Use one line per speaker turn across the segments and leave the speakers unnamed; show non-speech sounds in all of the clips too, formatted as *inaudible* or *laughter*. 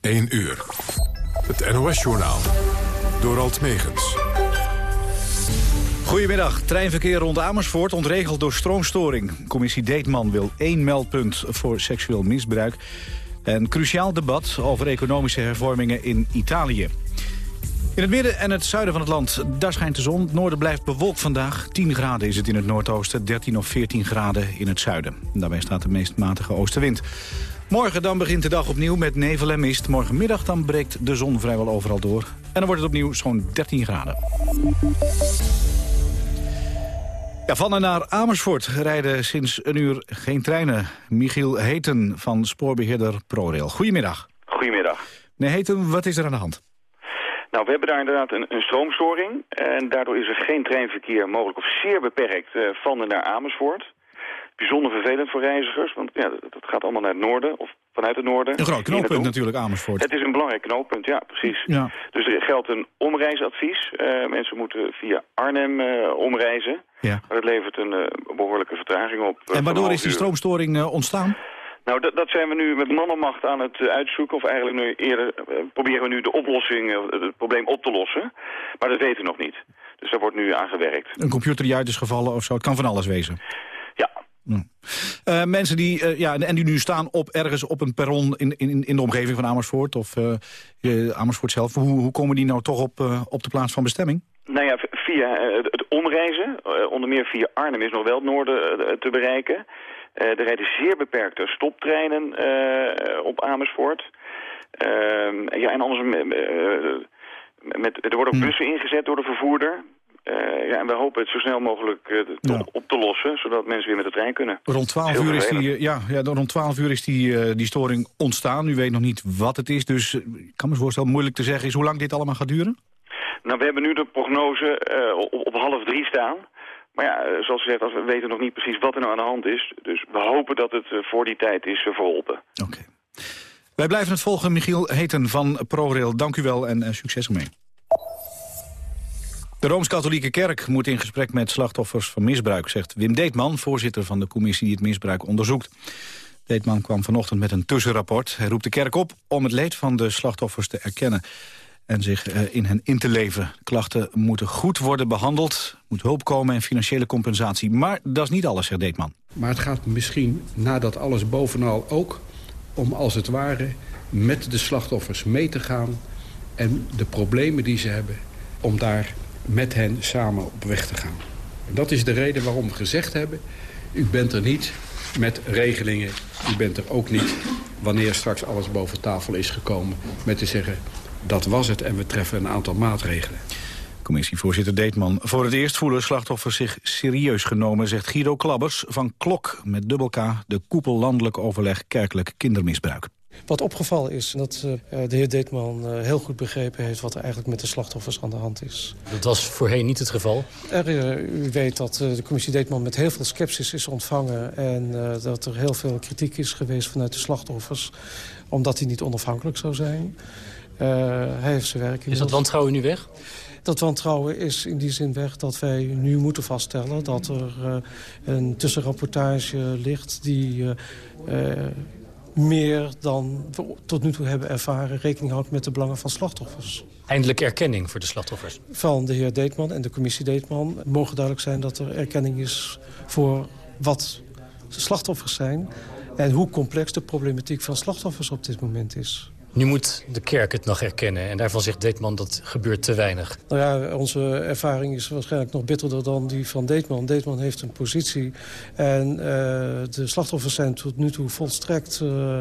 1 uur. Het NOS-journaal. Door Alt Megens.
Goedemiddag. Treinverkeer rond Amersfoort ontregeld door stroomstoring. Commissie Deetman wil één meldpunt voor seksueel misbruik. En cruciaal debat over economische hervormingen in Italië. In het midden en het zuiden van het land, daar schijnt de zon. Het noorden blijft bewolkt vandaag. 10 graden is het in het noordoosten, 13 of 14 graden in het zuiden. Daarbij staat de meest matige oostenwind. Morgen dan begint de dag opnieuw met nevel en mist. Morgenmiddag dan breekt de zon vrijwel overal door. En dan wordt het opnieuw zo'n 13 graden. Ja, van en naar Amersfoort rijden sinds een uur geen treinen. Michiel Heten van spoorbeheerder ProRail. Goedemiddag.
Goedemiddag.
Nee, Heten, wat is er aan de hand?
Nou, we hebben daar inderdaad een, een stroomstoring. En daardoor is er geen treinverkeer mogelijk of zeer beperkt uh, van en naar Amersfoort. Bijzonder vervelend voor reizigers, want ja, dat gaat allemaal naar het noorden of vanuit het noorden.
Een groot knooppunt natuurlijk, Amersfoort.
Het is een belangrijk knooppunt, ja, precies.
Ja.
Dus er geldt een omreisadvies. Uh, mensen moeten via Arnhem uh, omreizen.
Ja.
Maar dat levert een uh, behoorlijke vertraging op.
en waardoor is die stroomstoring ontstaan?
Nou, dat, dat, zijn we nu met mannenmacht aan het uitzoeken. Of eigenlijk nu eerder proberen we nu de oplossing, het probleem op te lossen. Maar dat weten we nog niet. Dus daar wordt nu aan gewerkt.
Een computer die uit is gevallen of zo, het kan van alles wezen.
Ja,
uh, mensen die, uh, ja, en die nu staan op, ergens op een perron in, in, in de omgeving van Amersfoort... of uh, Amersfoort zelf, hoe, hoe komen die nou toch op, op de plaats van bestemming?
Nou ja, via het omreizen, onder meer via Arnhem is nog wel het noorden te bereiken. er rijden zeer beperkte stoptreinen op Amersfoort. Ehm, ja, en anders... met, er worden ook bussen ingezet door de vervoerder. Uh, ja, en we hopen het zo snel mogelijk uh,
Ja.
op te lossen, zodat mensen weer met de trein kunnen.
Rond 12
Heel
uur is, die, eh, ja, ja, rond 12 uur is die, eh, die storing ontstaan. U weet nog niet wat het is, dus eh, ik kan me voorstellen moeilijk te zeggen is hoe lang dit allemaal gaat duren.
Nou, we hebben nu de prognose eh, op, op half drie staan. Maar ja, eh, zoals gezegd, we weten nog niet precies wat er nou aan de hand is. Dus we hopen dat het eh, voor die tijd is eh, verholpen.
Oké. Wij blijven het volgen, Michiel Heten van ProRail. Dank u wel en eh, succes ermee. De Rooms-Katholieke Kerk moet in gesprek met slachtoffers van misbruik, zegt Wim Deetman, voorzitter van de commissie die het misbruik onderzoekt. Deetman kwam vanochtend met een tussenrapport. Hij roept de kerk op om het leed van de slachtoffers te erkennen en zich eh, in hen in te leven. Klachten moeten goed worden behandeld, moet hulp komen en financiële compensatie. Maar dat is niet alles, zegt Deetman.
Maar het gaat misschien nadat alles bovenal ook om als het ware met de slachtoffers mee te gaan... en de problemen die ze hebben, om daar met hen samen op weg te gaan. En dat is de reden waarom we gezegd hebben... u bent er niet met regelingen, u bent er ook niet... wanneer straks alles boven tafel is gekomen... met te zeggen, dat was het en we treffen een aantal maatregelen.
Commissievoorzitter Deetman. Voor het eerst voelen slachtoffers zich serieus genomen, zegt Guido Klabbers van Klok met dubbel K, de koepel landelijk overleg kerkelijk kindermisbruik.
Wat opgevallen is dat uh, de heer Deetman uh, heel goed begrepen heeft... wat er eigenlijk met de slachtoffers aan de hand is.
Dat was voorheen niet het geval?
Er, uh, u weet dat de commissie Deetman met heel veel sceptisch is ontvangen... en dat er heel veel kritiek is geweest vanuit de slachtoffers... omdat hij niet onafhankelijk zou zijn. hij heeft zijn werk...
Is dat wantrouwen nu weg?
Dat wantrouwen is in die zin weg dat wij nu moeten vaststellen... dat er uh, een tussenrapportage ligt die uh, meer dan we tot nu toe hebben ervaren... rekening houdt met de belangen van slachtoffers.
Eindelijk erkenning voor de slachtoffers?
Van de heer Deetman en de commissie Deetman mogen duidelijk zijn... dat er erkenning is voor wat slachtoffers zijn... en hoe complex de problematiek van slachtoffers op dit moment is.
Nu moet de kerk het nog erkennen. En daarvan zegt Deetman dat gebeurt te weinig.
Nou ja, onze ervaring is waarschijnlijk nog bitterder dan die van Deetman. Deetman heeft een positie. En uh, de slachtoffers zijn tot nu toe volstrekt uh,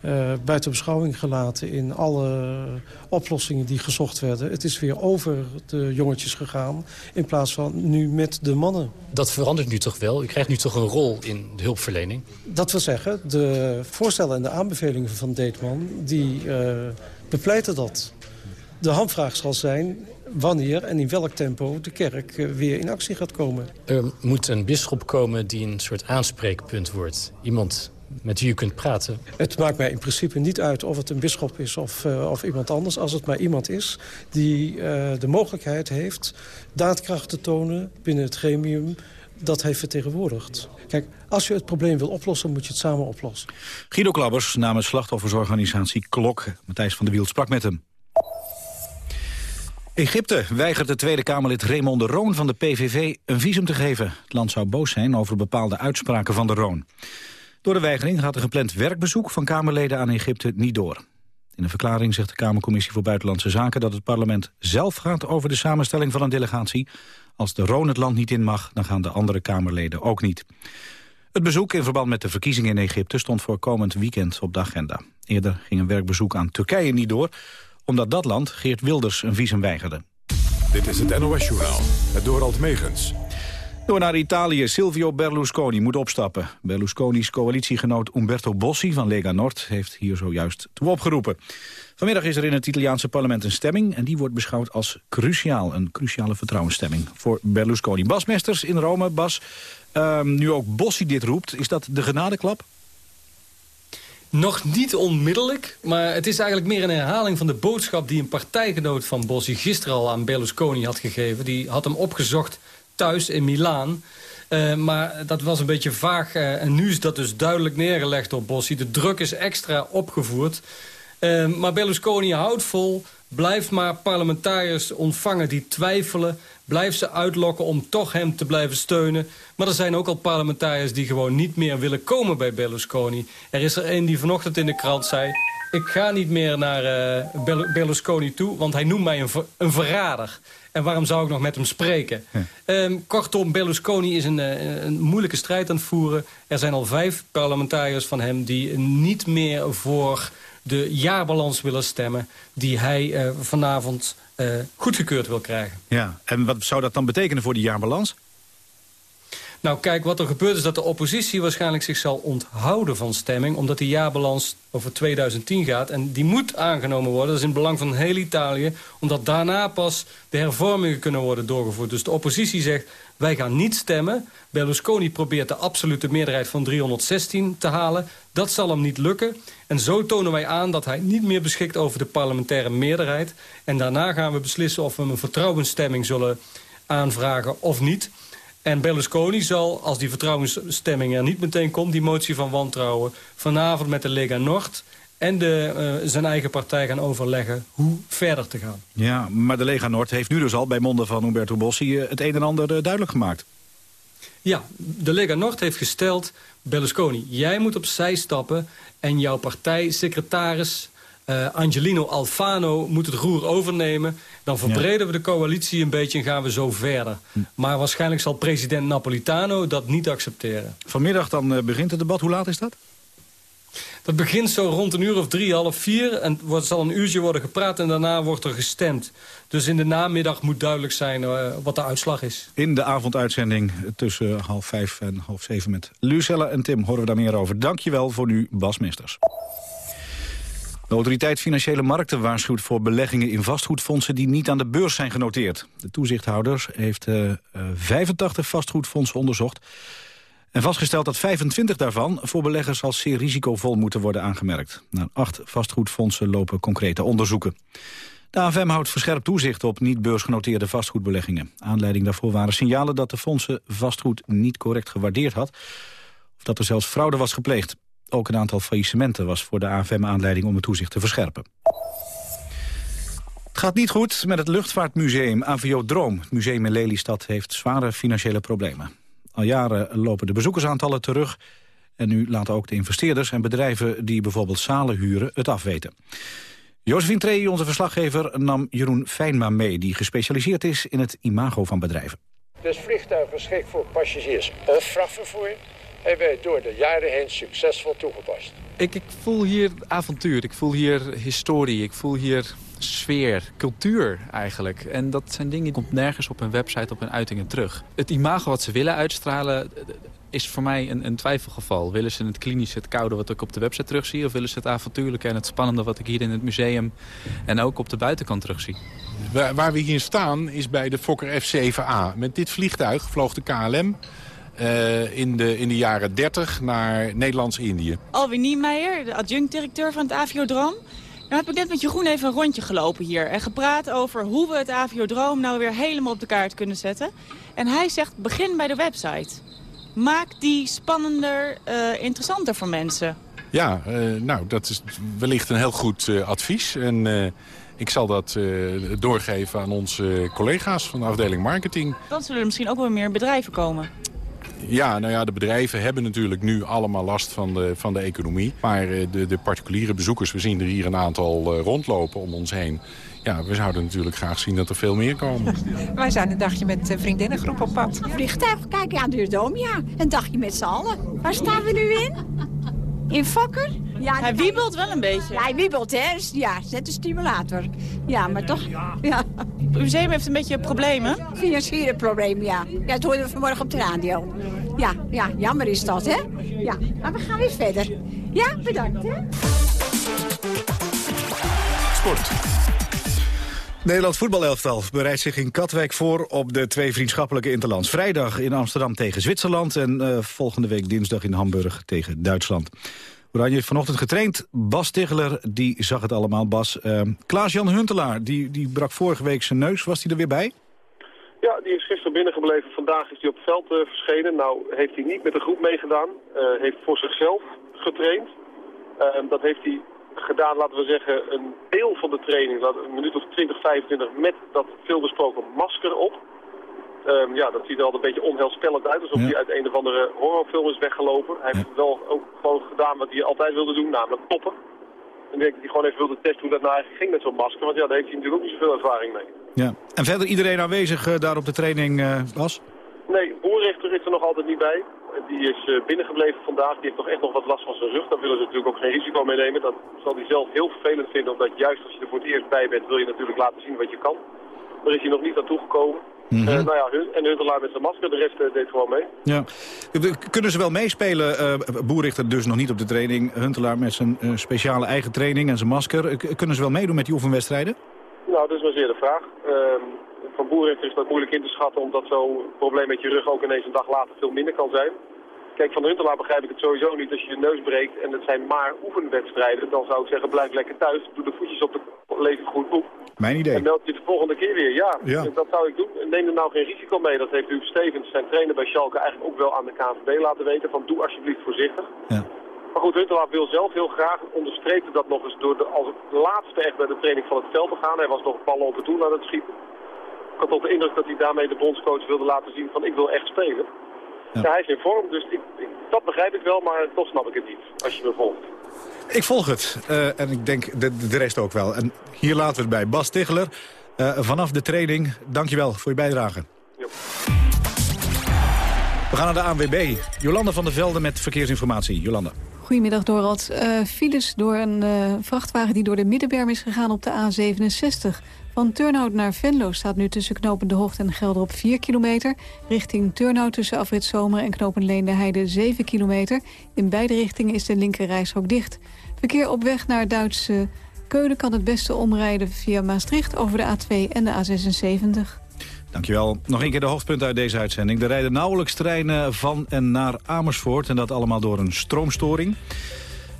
uh, buiten beschouwing gelaten... in alle oplossingen die gezocht werden. Het is weer over de jongetjes gegaan... in plaats van nu met de mannen.
Dat verandert nu toch wel? U krijgt nu toch een rol in de hulpverlening?
Dat wil zeggen, de voorstellen en de aanbevelingen van Deetman... die uh, bepleiten dat. De hamvraag zal zijn wanneer en in welk tempo de kerk uh, weer in actie gaat komen.
Er moet een bisschop komen die een soort aanspreekpunt wordt. Iemand met wie u kunt praten.
Het maakt mij in principe niet uit of het een bisschop is of, uh, of iemand anders. Als het maar iemand is die uh, de mogelijkheid heeft daadkracht te tonen binnen het gremium dat hij vertegenwoordigt. Kijk, als je het probleem wil oplossen, moet je het samen oplossen.
Guido Klabbers namens slachtoffersorganisatie KLOK. Matthijs van der Wiel sprak met hem. Egypte weigert de Tweede Kamerlid Raymond de Roon van de PVV een visum te geven. Het land zou boos zijn over bepaalde uitspraken van de Roon. Door de weigering gaat een gepland werkbezoek van Kamerleden aan Egypte niet door. In een verklaring zegt de Kamercommissie voor Buitenlandse Zaken... dat het parlement zelf gaat over de samenstelling van een delegatie. Als de Roon het land niet in mag, dan gaan de andere Kamerleden ook niet. Het bezoek in verband met de verkiezingen in Egypte... stond voor komend weekend op de agenda. Eerder ging een werkbezoek aan Turkije niet door... omdat dat land Geert Wilders een visum weigerde.
Dit is het NOS-journaal, het Dorald Megens.
Door naar Italië. Silvio Berlusconi moet opstappen. Berlusconi's coalitiegenoot Umberto Bossi van Lega Nord... heeft hier zojuist toe opgeroepen. Vanmiddag is er in het Italiaanse parlement een stemming... en die wordt beschouwd als cruciaal. Een cruciale vertrouwensstemming voor Berlusconi. Bas Mesters in Rome. Bas, ehm, nu ook Bossi dit roept, is dat de genadeklap?
Nog niet onmiddellijk, maar het is eigenlijk meer een herhaling van de boodschap... die een partijgenoot van Bossi gisteren al aan Berlusconi had gegeven. Die had hem opgezocht thuis in Milaan. Uh, maar dat was een beetje vaag. Uh, en nu is dat dus duidelijk neergelegd door Bossi. De druk is extra opgevoerd. Uh, maar Berlusconi houdt vol. Blijft maar parlementariërs ontvangen die twijfelen. Blijft ze uitlokken om toch hem te blijven steunen. Maar er zijn ook al parlementariërs die gewoon niet meer willen komen bij Berlusconi. Er is er een die vanochtend in de krant zei... ik ga niet meer naar Berlusconi toe, want hij noemt mij een, ver een verrader. En waarom zou ik nog met hem spreken? Ehm, kortom, Berlusconi is een, eh, een, moeilijke strijd aan het voeren. Er zijn al vijf parlementariërs van hem die niet meer voor de jaarbalans willen stemmen... die hij uh, vanavond uh, goedgekeurd wil krijgen.
Ja, en wat zou dat dan betekenen voor die jaarbalans?
Nou kijk, wat er gebeurt is dat de oppositie waarschijnlijk zich zal onthouden van stemming... omdat die jaarbalans over 2010 gaat. En die moet aangenomen worden, dat is in het belang van heel Italië... omdat daarna pas de hervormingen kunnen worden doorgevoerd. Dus de oppositie zegt, wij gaan niet stemmen. Berlusconi probeert de absolute meerderheid van 316 te halen. Dat zal hem niet lukken. En zo tonen wij aan dat hij niet meer beschikt over de parlementaire meerderheid. En daarna gaan we beslissen of we een vertrouwensstemming zullen aanvragen of niet... En Berlusconi zal, als die vertrouwensstemming er niet meteen komt... die motie van wantrouwen vanavond met de Lega Nord... en de, uh, zijn eigen partij gaan overleggen hoe verder te gaan.
Ja, maar de Lega Nord heeft nu dus al bij monden van Umberto Bossi... Uh, het een en ander uh, duidelijk gemaakt.
Ja, de Lega Nord heeft gesteld... Berlusconi, jij moet opzij stappen... en jouw partijsecretaris uh, Angelino Alfano moet het roer overnemen. Dan verbreden we de coalitie een beetje en gaan we zo verder. Hm. Maar waarschijnlijk zal president Napolitano dat niet accepteren.
Vanmiddag dan uh, begint het debat. Hoe laat is dat?
Dat begint zo rond een uur of drie, half vier. En er zal een uurtje worden gepraat en daarna wordt er gestemd. Dus in de namiddag moet duidelijk zijn uh, wat de uitslag is.
In de avonduitzending tussen half vijf en half zeven met Lucella en Tim horen we daar meer over. Dankjewel voor nu, Bas Mesters. De autoriteit Financiële Markten waarschuwt voor beleggingen in vastgoedfondsen die niet aan de beurs zijn genoteerd. De toezichthouders heeft uh, 85 vastgoedfondsen onderzocht en vastgesteld dat 25 daarvan voor beleggers als zeer risicovol moeten worden aangemerkt. Na acht vastgoedfondsen lopen concrete onderzoeken. De AFM houdt verscherpt toezicht op niet beursgenoteerde vastgoedbeleggingen. Aanleiding daarvoor waren signalen dat de fondsen vastgoed niet correct gewaardeerd had... of dat er zelfs fraude was gepleegd. Ook een aantal faillissementen was voor de AFM aanleiding om het toezicht te verscherpen. Het gaat niet goed met het luchtvaartmuseum Aviodroom. Het museum in Lelystad heeft zware financiële problemen. Al jaren lopen de bezoekersaantallen terug... en nu laten ook de investeerders en bedrijven die bijvoorbeeld zalen huren het afweten. Josephine Trey, onze verslaggever, nam Jeroen Fijnma mee... die gespecialiseerd is in het imago van bedrijven.
Dus vliegtuig geschikt voor passagiers of vrachtvervoer hebben wij door de jaren heen succesvol toegepast.
Ik, ik voel hier avontuur, ik voel hier historie, ik voel hier sfeer, cultuur eigenlijk. En dat zijn dingen die komt nergens op hun website, op hun uitingen terug. Het imago wat ze willen uitstralen is voor mij een, een twijfelgeval. Willen ze het klinische, het koude wat ik op de website terugzie... of willen ze het avontuurlijke en het spannende wat ik hier in het museum... en ook op de buitenkant terugzie?
Waar, waar we hier staan is bij de Fokker F-7A. Met dit vliegtuig vloog de KLM uh, in, de, in de jaren 30 naar Nederlands-Indië.
Alwin Niemeyer, de adjunct-directeur van het Aviodroom. Nou heb ik net met Jeroen even een rondje gelopen hier en gepraat over hoe we het Aviodroom nou weer helemaal op de kaart kunnen zetten. En hij zegt, begin bij de website. Maak die spannender, uh, interessanter voor mensen.
Ja, uh, nou, dat is wellicht een heel goed uh, advies. En ik zal dat doorgeven aan onze collega's van de afdeling marketing.
Dan zullen er misschien ook wel meer bedrijven komen.
Ja, nou ja, de bedrijven hebben natuurlijk nu allemaal last van de, van de economie. Maar de, de particuliere bezoekers, we zien er hier een aantal rondlopen om ons heen ja, we zouden natuurlijk graag zien dat er veel meer komen.
Wij zijn een dagje met vriendinnengroep op pad.
Vliegtuig, kijk aan de Dom, ja. Een dagje met z'n allen. Waar staan we nu in? In Fokker?
Ja, hij wiebelt wel een beetje.
Ja, hij wiebelt, hè. Ja, zet een stimulator. Ja, maar toch... Ja.
Het museum heeft een beetje problemen.
Financiële problemen, ja. Ja, dat hoorden we vanmorgen op de radio. Ja, ja, jammer is dat, hè. Ja, maar we gaan weer verder. Ja, bedankt, hè.
Sport. Nederland voetbalelftal bereidt zich in Katwijk voor op de twee vriendschappelijke interlands. Vrijdag in Amsterdam tegen Zwitserland en uh, volgende week dinsdag in Hamburg tegen Duitsland. Oranje heeft vanochtend getraind. Bas Ticheler, die zag het allemaal. Bas, uh, Klaas-Jan Huntelaar, die, die brak vorige week zijn neus. Was hij er weer bij?
Ja, die is gisteren binnengebleven. Vandaag is hij op het veld uh, verschenen. Nou heeft hij niet met de groep meegedaan. heeft voor zichzelf getraind. dat heeft hij gedaan, laten we zeggen, een deel van de training, een minuut of 20, 25, met dat veelbesproken masker op. Um, ja, dat ziet er altijd een beetje onheilspellend uit, alsof hij uit een of andere horrorfilm is weggelopen. Hij heeft wel ook gewoon gedaan wat hij altijd wilde doen, namelijk toppen. En ik denk dat hij gewoon even wilde testen hoe dat nou eigenlijk ging met zo'n masker, want ja, daar heeft hij natuurlijk ook niet zoveel ervaring mee.
Ja. En verder iedereen aanwezig uh, daar op de training uh, was?
Nee, Boerrichter is er nog altijd niet bij. Die is uh, binnengebleven vandaag. Die heeft nog echt nog wat last van zijn rug. Daar willen ze natuurlijk ook geen risico mee nemen. Dat zal hij zelf heel vervelend vinden. Omdat juist als je er voor het eerst bij bent, wil je natuurlijk laten zien wat je kan. Daar is hij nog niet naartoe gekomen. Mm -hmm. uh, nou ja, en Huntelaar met zijn masker, de rest uh, deed gewoon mee.
Ja. Kunnen ze wel meespelen? Uh, Boerrichter dus nog niet op de training. Huntelaar met zijn speciale eigen training en zijn masker. kunnen ze wel meedoen met die oefenwedstrijden?
Nou, dat is maar zeer de vraag. Van is dat moeilijk in te schatten... omdat zo'n probleem met je rug ook ineens een dag later veel minder kan zijn. Kijk, van Huntelaar begrijp ik het sowieso niet. Als je je neus breekt en het zijn maar oefenwedstrijden... dan zou ik zeggen, blijf lekker thuis. Doe de voetjes op de lees goed boek.
Mijn idee.
En meld je de volgende keer weer. Ja, ja, dat zou ik doen. Neem er nou geen risico mee. Dat heeft Huub Stevens, zijn trainer bij Schalke, eigenlijk ook wel aan de KNVB laten weten. Van doe alsjeblieft voorzichtig. Ja. Maar goed, Huntelaar wil zelf heel graag, onderstreepte dat nog eens door de, als laatste echt bij de training van het veld te gaan. Hij was nog ballen op het doel aan het schieten. Ik had ook de indruk dat hij daarmee de bondscoach wilde laten zien van ik wil echt spelen. Ja. hij is in vorm, dus ik, ik, dat begrijp ik wel, maar toch snap ik het niet, als je me volgt.
Ik volg het. Uh, en ik denk de, de rest ook wel. En hier laten we het bij. Bas Ticheler, uh, vanaf de training, dankjewel voor je bijdrage. We gaan naar de ANWB. Jolanda van der Velde met verkeersinformatie. Jolanda.
Goedemiddag, Dorald. Uh, files door een uh, vrachtwagen die door de middenberm is gegaan op de A67. Van Turnhout naar Venlo staat nu tussen Knopen de Hoogte en Gelder op 4 kilometer. Richting Turnhout tussen Afrit Zomer en Knopen Leende Heide 7 kilometer. In beide richtingen is de linkerrijstrook dicht. Verkeer op weg naar Duitse Keulen kan het beste omrijden via Maastricht over de A2 en de A76.
Dankjewel. Nog een keer de hoofdpunt uit deze uitzending. Er rijden nauwelijks treinen van en naar Amersfoort... en dat allemaal door een stroomstoring.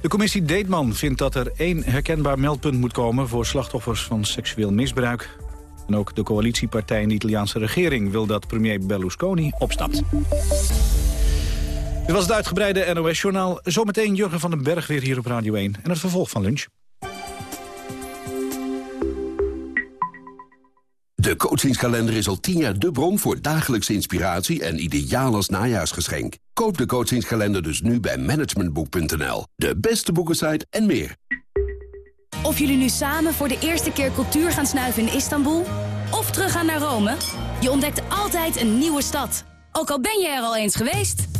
De commissie Deetman vindt dat er één herkenbaar meldpunt moet komen... voor slachtoffers van seksueel misbruik. En ook de coalitiepartij in de Italiaanse regering... wil dat premier Berlusconi opstapt. Dit was het uitgebreide NOS-journaal. Zometeen Jurgen van den Berg weer hier op Radio 1. En het vervolg van lunch.
De coachingskalender is al tien jaar de bron voor dagelijkse inspiratie en ideaal als najaarsgeschenk. Koop de coachingskalender dus nu bij managementboek.nl. De beste boekensite en meer.
Of jullie nu samen voor de eerste keer cultuur gaan snuiven in Istanbul... of teruggaan naar Rome, je ontdekt altijd een nieuwe stad. Ook al ben je er al eens geweest...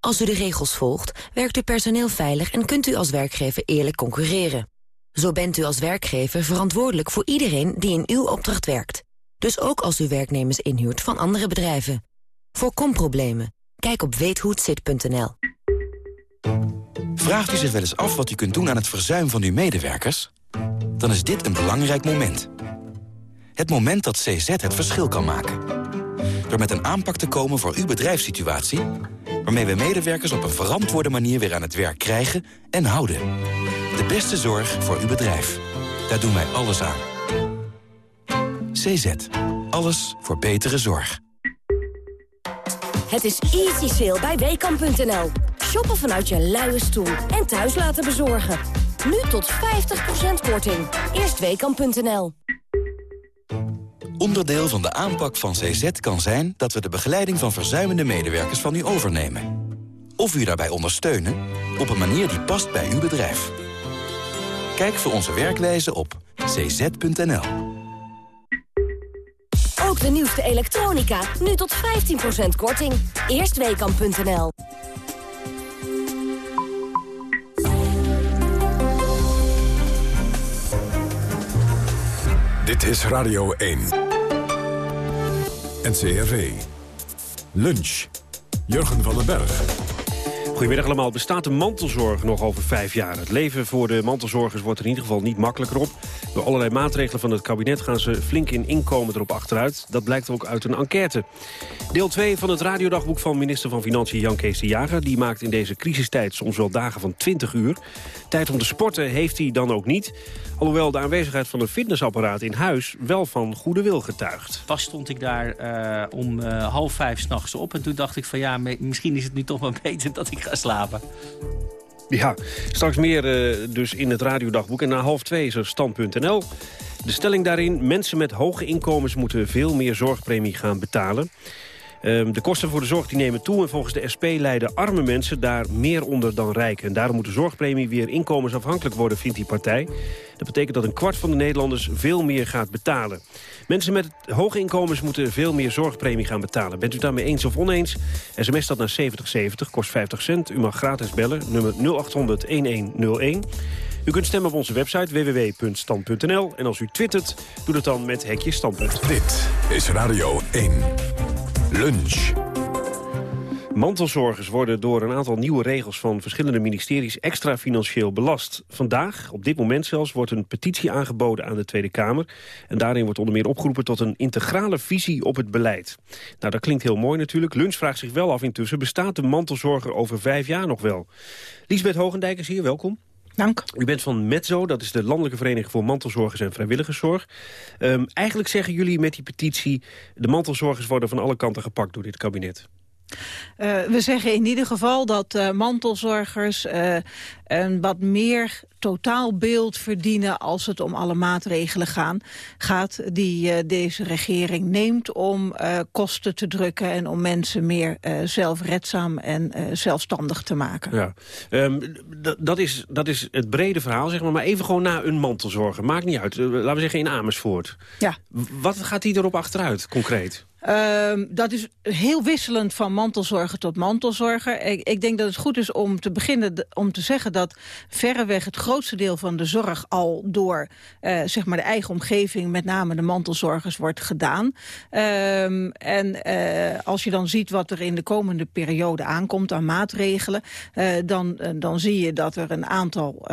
Als u de regels volgt, werkt uw personeel veilig en kunt u als werkgever eerlijk concurreren. Zo bent u als werkgever verantwoordelijk voor iedereen die in uw opdracht werkt. Dus ook als u werknemers inhuurt van andere bedrijven. Voorkom problemen. Kijk op weethohetzit.nl.
Vraagt u zich wel eens af wat u kunt doen aan het verzuim van uw medewerkers? Dan is dit een belangrijk moment. Het moment dat CZ het verschil kan maken. Door met een aanpak te komen voor uw bedrijfssituatie... waarmee we medewerkers op een verantwoorde manier weer aan het werk krijgen en houden. De beste zorg voor uw bedrijf. Daar doen wij alles aan. CZ. Alles voor betere zorg.
Het is easy sale bij Weekamp.nl. Shoppen vanuit je luie stoel en thuis laten bezorgen. Nu tot 50% korting. Eerst Weekamp.nl.
Onderdeel van de aanpak van CZ kan zijn dat we de begeleiding van verzuimende medewerkers van u overnemen. Of u daarbij ondersteunen op een manier die past bij uw bedrijf. Kijk voor onze werkwijze op cz.nl.
Ook de nieuwste elektronica, nu tot 15% korting. Eerstweekam.nl
Dit is Radio 1. NCRV. Lunch. Jurgen van den Berg.
Goedemiddag allemaal. Bestaat de mantelzorg nog over vijf jaar? Het leven voor de mantelzorgers wordt er in ieder geval niet makkelijker op. Door allerlei maatregelen van het kabinet gaan ze flink in inkomen erop achteruit. Dat blijkt ook uit een enquête. Deel 2 van het radiodagboek van minister van Financiën Jan Kees de Jager. Die maakt in deze crisistijd soms wel dagen van 20 uur. Tijd om te sporten heeft hij dan ook niet. Alhoewel de aanwezigheid van een fitnessapparaat in huis wel van goede wil getuigt.
Pas stond ik daar uh, om uh, half vijf s'nachts op. En toen dacht ik van ja, misschien is het nu toch wel *laughs* beter dat ik ga slapen.
Ja, straks meer uh, dus in het radiodagboek. En na half twee is er stand.nl. De stelling daarin, mensen met hoge inkomens moeten veel meer zorgpremie gaan betalen. Um, de kosten voor de zorg die nemen toe en volgens de SP leiden arme mensen daar meer onder dan rijken. En daarom moet de zorgpremie weer inkomensafhankelijk worden, vindt die partij. Dat betekent dat een kwart van de Nederlanders veel meer gaat betalen. Mensen met hoge inkomens moeten veel meer zorgpremie gaan betalen. Bent u daarmee eens of oneens? SMS dat naar 7070, kost 50 cent. U mag gratis bellen, nummer 0800-1101. U kunt stemmen op onze website www.stand.nl. En als u twittert, doe dat dan met hekje standpunt.
Dit is Radio 1. Lunch.
Mantelzorgers worden door een aantal nieuwe regels van verschillende ministeries extra financieel belast. Vandaag, op dit moment zelfs, wordt een petitie aangeboden aan de Tweede Kamer. En daarin wordt onder meer opgeroepen tot een integrale visie op het beleid. Nou, dat klinkt heel mooi natuurlijk. Lunch vraagt zich wel af intussen, bestaat de mantelzorger over vijf jaar nog wel? Liesbeth Hogendijk is hier, welkom.
Dank.
U bent van Metzo, dat is de Landelijke Vereniging voor Mantelzorgers en Vrijwilligerszorg. Um, eigenlijk zeggen jullie met die petitie... de mantelzorgers worden van alle kanten gepakt door dit kabinet.
Uh, we zeggen in ieder geval dat uh, mantelzorgers uh, een wat meer totaalbeeld verdienen als het om alle maatregelen gaan, gaat die deze regering neemt om kosten te drukken en om mensen meer zelfredzaam en zelfstandig te maken.
Ja. Um, dat, is, dat is het brede verhaal, zeg maar. Maar even gewoon naar een mantelzorger. Maakt niet uit. laten we zeggen in Amersfoort.
Ja.
Wat gaat die erop achteruit, concreet?
Uh, dat is heel wisselend van mantelzorger tot mantelzorger. Ik, ik, denk dat het goed is om te beginnen om te zeggen dat verreweg het grootste deel van de zorg al door uh, zeg maar de eigen omgeving, met name de mantelzorgers, wordt gedaan. Um, en uh, als je dan ziet wat er in de komende periode aankomt aan maatregelen, uh, dan, dan zie je dat er een aantal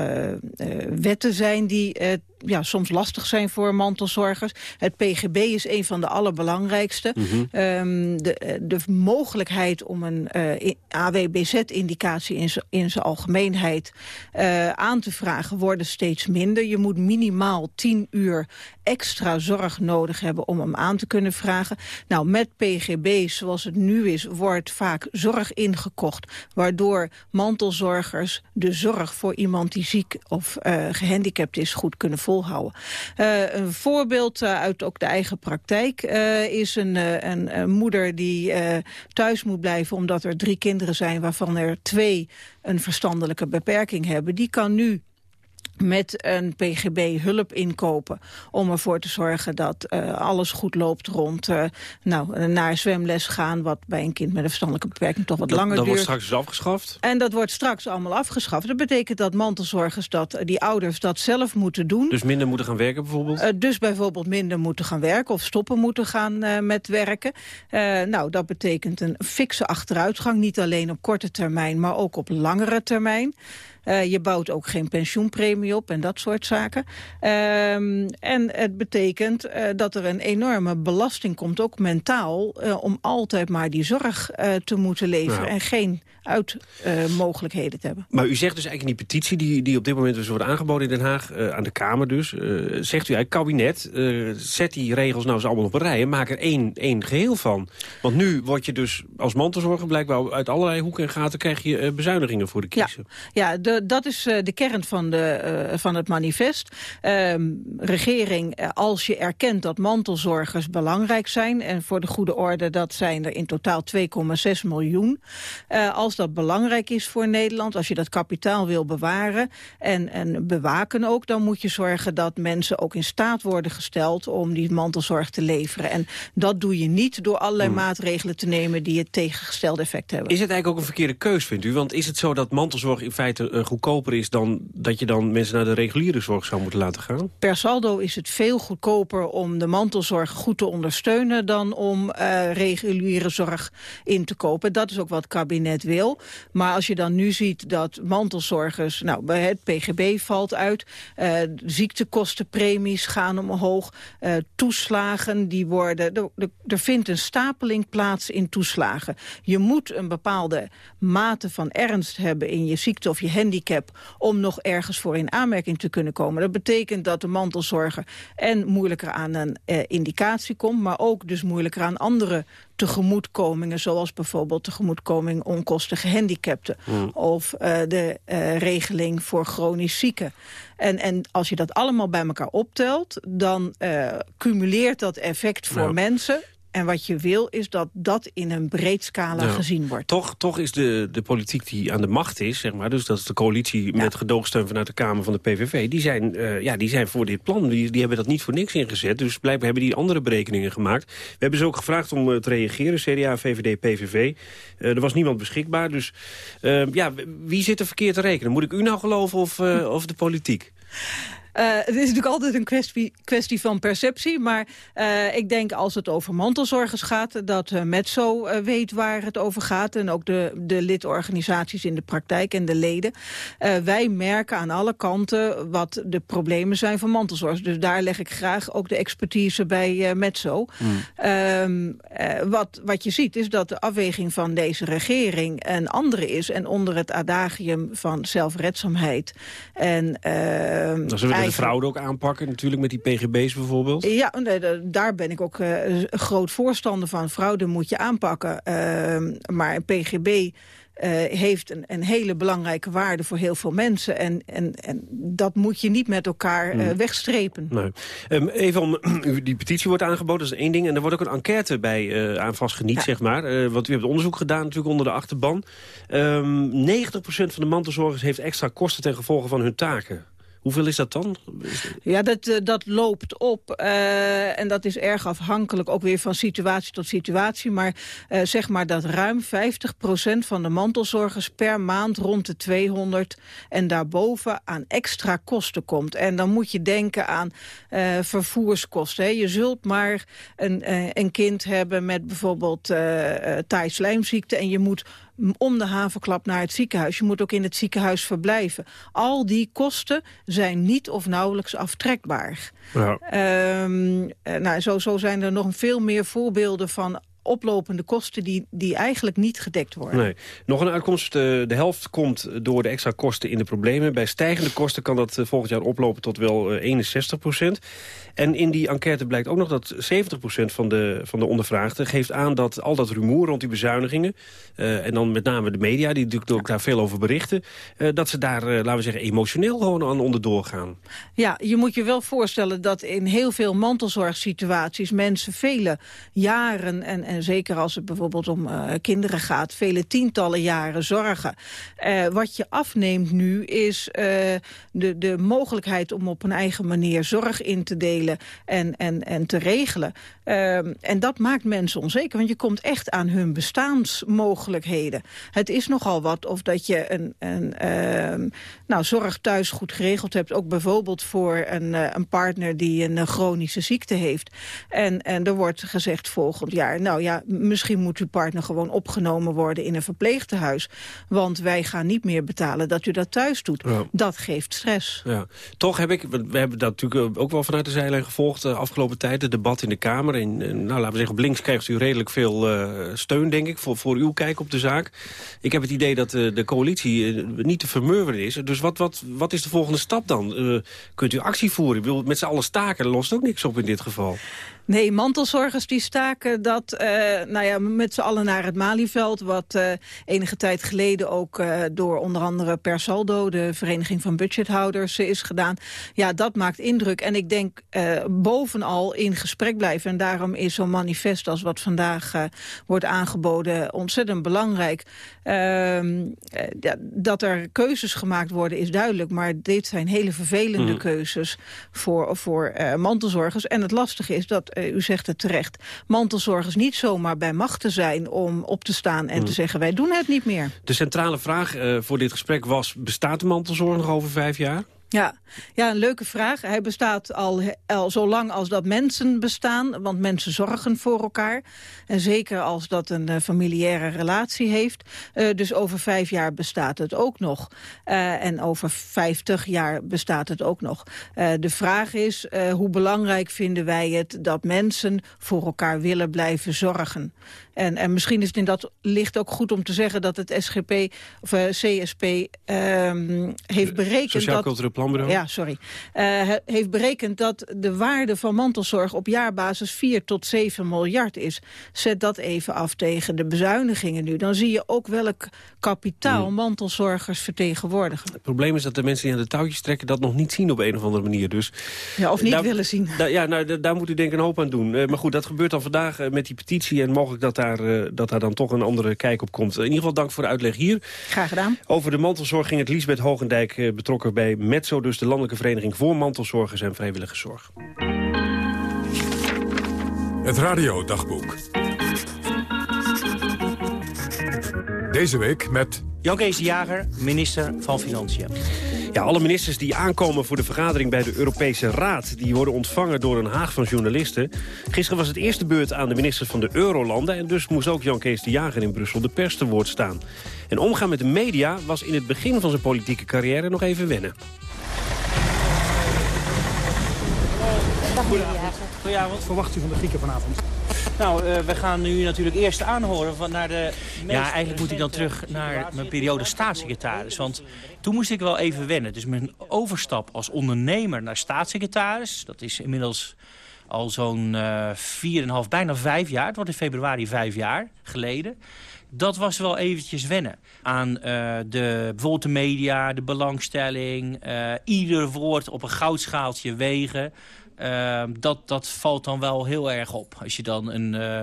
wetten zijn die ja, soms lastig zijn voor mantelzorgers. Het PGB is een van de allerbelangrijkste. Mm -hmm. um, de, de mogelijkheid om een uh, AWBZ-indicatie in, in zijn algemeenheid uh, aan te vragen worden steeds minder. Je moet minimaal 10 uur extra zorg nodig hebben om hem aan te kunnen vragen. Nou, met PGB, zoals het nu is, wordt vaak zorg ingekocht... waardoor mantelzorgers de zorg voor iemand die ziek of uh, gehandicapt is goed kunnen Uh, een voorbeeld uh, uit ook de eigen praktijk is een, een, een, moeder die thuis moet blijven... omdat er drie kinderen zijn waarvan er twee een verstandelijke beperking hebben. Die kan nu met een PGB hulp inkopen om ervoor te zorgen dat uh, alles goed loopt rond uh, nou, naar zwemles gaan, wat bij een kind met een verstandelijke beperking toch wat
dat,
langer
dat
duurt.
Dat wordt straks dus afgeschaft?
En dat wordt straks allemaal afgeschaft. Dat betekent dat mantelzorgers, dat die ouders dat zelf moeten doen.
Dus minder moeten gaan werken bijvoorbeeld?
Uh, dus bijvoorbeeld minder moeten gaan werken of stoppen moeten gaan met werken. nou, dat betekent een fikse achteruitgang, niet alleen op korte termijn, maar ook op langere termijn. Uh, je bouwt ook geen pensioenpremie op en dat soort zaken. Um, en het betekent uh, dat er een enorme belasting komt, ook mentaal... Uh, om altijd maar die zorg te moeten leveren
Nou.
en geen uitmogelijkheden te hebben.
Maar u zegt dus eigenlijk in die petitie die, die op dit moment dus wordt aangeboden in Den Haag... aan de Kamer dus, zegt u eigenlijk kabinet... zet die regels nou eens allemaal op een rij en maak er één, één geheel van. Want nu word je dus als mantelzorger blijkbaar uit allerlei hoeken en gaten... krijg je bezuinigingen voor de kiezer.
Ja, ja de, dat is de kern van, de, van het manifest. Um, regering, als je erkent dat mantelzorgers belangrijk zijn... en voor de goede orde, dat zijn er in totaal 2,6 miljoen. als dat belangrijk is voor Nederland, als je dat kapitaal wil bewaren... En, en bewaken ook, dan moet je zorgen dat mensen ook in staat worden gesteld... om die mantelzorg te leveren. En dat doe je niet door allerlei hmm. maatregelen te nemen... die het tegengestelde effect hebben.
Is het eigenlijk ook een verkeerde keus, vindt u? Want is het zo dat mantelzorg in feite uh, goedkoper is... dan dat je dan mensen naar de reguliere zorg zou moeten laten gaan?
Per saldo is het veel goedkoper om de mantelzorg goed te ondersteunen... dan om uh, reguliere zorg in te kopen. Dat is ook wat het kabinet wil. Maar als je dan nu ziet dat mantelzorgers... nou, het PGB valt uit, uh, ziektekostenpremies gaan omhoog... Uh, toeslagen, die worden... Er, er, vindt een stapeling plaats in toeslagen. Je moet een bepaalde mate van ernst hebben in je ziekte of je handicap om nog ergens voor in aanmerking te kunnen komen. Dat betekent dat de mantelzorger en moeilijker aan een uh, indicatie komt, maar ook dus moeilijker aan andere tegemoetkomingen, zoals bijvoorbeeld tegemoetkoming onkosten gehandicapten
Hmm.
of uh, de uh, regeling voor chronisch zieken. En, en als je dat allemaal bij elkaar optelt, dan uh, cumuleert dat effect voor
Nou.
mensen. En wat je wil is dat dat in een breed scala
Nou,
gezien wordt.
Toch, toch is de, de politiek die aan de macht is, zeg maar, dus dat is de coalitie met gedoogsteun vanuit de Kamer van de PVV, die zijn, uh, ja, die zijn voor dit plan. Die, die hebben dat niet voor niks ingezet, dus blijkbaar hebben die andere berekeningen gemaakt. We hebben ze ook gevraagd om uh, te reageren, CDA, VVD, PVV. Uh, er was niemand beschikbaar, dus ja, wie zit er verkeerd te rekenen? Moet ik u nou geloven of, of de politiek?
Uh, het is natuurlijk altijd een kwestie, kwestie van perceptie. Maar uh, ik denk als het over mantelzorgers gaat... dat uh, Metso weet waar het over gaat. En ook de, de lidorganisaties in de praktijk en de leden. wij merken aan alle kanten wat de problemen zijn van mantelzorgers. Dus daar leg ik graag ook de expertise bij Metso. Mm. wat, wat je ziet is dat de afweging van deze regering een andere is. En onder het adagium van zelfredzaamheid. En,
dat is de fraude ook aanpakken, natuurlijk met die pgb's bijvoorbeeld?
Ja, nee, daar ben ik ook uh, groot voorstander van. Fraude moet je aanpakken. Uh, maar een pgb uh, heeft een, een, hele belangrijke waarde voor heel veel mensen. En, en, en dat moet je niet met elkaar uh,
Hmm.
wegstrepen.
Nee. Um, even om, *clears throat* die petitie wordt aangeboden, dat is één ding. En er wordt ook een enquête bij uh, aan vastgeniet, ja. zeg maar. Want u hebt onderzoek gedaan natuurlijk onder de achterban. Um, 90% van de mantelzorgers heeft extra kosten ten gevolge van hun taken. Hoeveel is dat dan?
Ja, dat, uh, dat loopt op. Uh, en dat is erg afhankelijk ook weer van situatie tot situatie. Maar uh, zeg maar dat ruim 50% van de mantelzorgers per maand rond de 200 en daarboven aan extra kosten komt. En dan moet je denken aan vervoerskosten. Hè. Je zult maar een, een kind hebben met bijvoorbeeld taaislijmziekte en je moet om de havenklap naar het ziekenhuis. Je moet ook in het ziekenhuis verblijven. Al die kosten zijn niet of nauwelijks aftrekbaar.
Ja.
Um, nou, zo, zo zijn er nog veel meer voorbeelden van oplopende kosten die, die eigenlijk niet gedekt worden.
Nee. Nog een uitkomst. De helft komt door de extra kosten in de problemen. Bij stijgende kosten kan dat volgend jaar oplopen tot wel 61 procent. En in die enquête blijkt ook nog dat 70 procent van de, van de ondervraagden... geeft aan dat al dat rumoer rond die bezuinigingen... Uh, en dan met name de media, die natuurlijk ook daar veel over berichten... Uh, dat ze daar, uh, laten we zeggen, emotioneel gewoon aan onderdoor gaan.
Ja, je moet je wel voorstellen dat in heel veel mantelzorgsituaties... mensen vele jaren en, en zeker als het bijvoorbeeld om uh, kinderen gaat, vele tientallen jaren zorgen. Uh, wat je afneemt nu is uh, de, de mogelijkheid om op een eigen manier zorg in te delen en, en, en te regelen. En dat maakt mensen onzeker, want je komt echt aan hun bestaansmogelijkheden. Het is nogal wat of dat je een, een ehm, nou, zorg thuis goed geregeld hebt, ook bijvoorbeeld voor een, een partner die een chronische ziekte heeft. En, en er wordt gezegd volgend jaar, nou misschien moet uw partner gewoon opgenomen worden in een verpleegtehuis. Want wij gaan niet meer betalen dat u dat thuis doet. Dat geeft stress.
Ja. Toch heb ik, we hebben dat natuurlijk ook wel vanuit de zijlijn gevolgd de afgelopen tijd, het debat in de Kamer. En, nou, laten we zeggen, op links krijgt u redelijk veel uh, steun, denk ik, voor, voor uw kijk op de zaak. Ik heb het idee dat uh, de coalitie uh, niet te vermurwen is. Dus wat, wat, wat is de volgende stap dan? kunt u actie voeren? Ik bedoel, met z'n allen staken, lost ook niks op in dit geval.
Nee, mantelzorgers die staken dat uh, nou ja, met z'n allen naar het Malieveld... wat uh, enige tijd geleden ook uh, door onder andere Per Saldo... de Vereniging van Budgethouders is gedaan. Ja, dat maakt indruk. En ik denk bovenal in gesprek blijven. En daarom is zo'n manifest als wat vandaag wordt aangeboden ontzettend belangrijk. Ehm, dat er keuzes gemaakt worden is duidelijk. Maar dit zijn hele vervelende mm. keuzes voor, voor mantelzorgers. En het lastige is dat uh, u zegt het terecht, mantelzorgers niet zomaar bij macht te zijn om op te staan en te zeggen wij doen het niet meer.
De centrale vraag uh, voor dit gesprek was, bestaat de mantelzorg nog over vijf jaar?
Ja. ja, een leuke vraag. Hij bestaat al, al zo lang als dat mensen bestaan, want mensen zorgen voor elkaar. En zeker als dat een uh, familiaire relatie heeft. Uh, dus over vijf jaar bestaat het ook nog. Uh, en over vijftig jaar bestaat het ook nog. de vraag is, hoe belangrijk vinden wij het dat mensen voor elkaar willen blijven zorgen? En, en misschien is het in dat licht ook goed om te zeggen dat het SGP of CSP um, heeft berekend
dat Planbureau?
Ja, sorry. Uh, heeft berekend dat de waarde van mantelzorg op jaarbasis 4 tot 7 miljard is. Zet dat even af tegen de bezuinigingen nu. Dan zie je ook welk kapitaal hmm. mantelzorgers vertegenwoordigen.
Het probleem is dat de mensen die aan de touwtjes trekken dat nog niet zien op een of andere manier. Dus,
ja, of niet daar, willen zien.
Da, ja, nou, daar moet u denk ik een hoop aan doen. Uh, maar goed, dat gebeurt dan vandaag uh, met die petitie en mogelijk dat daar, dat daar dan toch een andere kijk op komt. In ieder geval dank voor de uitleg hier.
Graag gedaan.
Over de mantelzorg ging het Liesbeth Hogendijk betrokken bij Metzo, dus de Landelijke Vereniging voor Mantelzorgers en Vrijwilligerszorg.
Het radiodagboek. Deze week met...
Jan Kees de Jager, minister van Financiën.
Ja, alle ministers die aankomen voor de vergadering bij de Europese Raad... die worden ontvangen door een haag van journalisten. Gisteren was het eerste beurt aan de ministers van de Eurolanden... en dus moest ook Jan Kees de Jager in Brussel de pers te woord staan. En omgaan met de media was in het begin van zijn politieke carrière nog even wennen.
Goedenavond. Goedenavond.
verwacht u van de Grieken vanavond?
Nou, uh, we gaan nu natuurlijk eerst aanhoren van naar de... Ja, eigenlijk moet ik dan terug naar mijn periode staatssecretaris. Want toen moest ik wel even wennen. Dus mijn overstap als ondernemer naar staatssecretaris... dat is inmiddels al zo'n uh, eh, 4,5, bijna vijf jaar. Het wordt in februari vijf jaar geleden. Dat was wel eventjes wennen aan uh, de, bijvoorbeeld de media, de belangstelling. Uh, ieder woord op een goudschaaltje wegen. Uh, dat, dat valt dan wel heel erg op. Als je dan een, uh,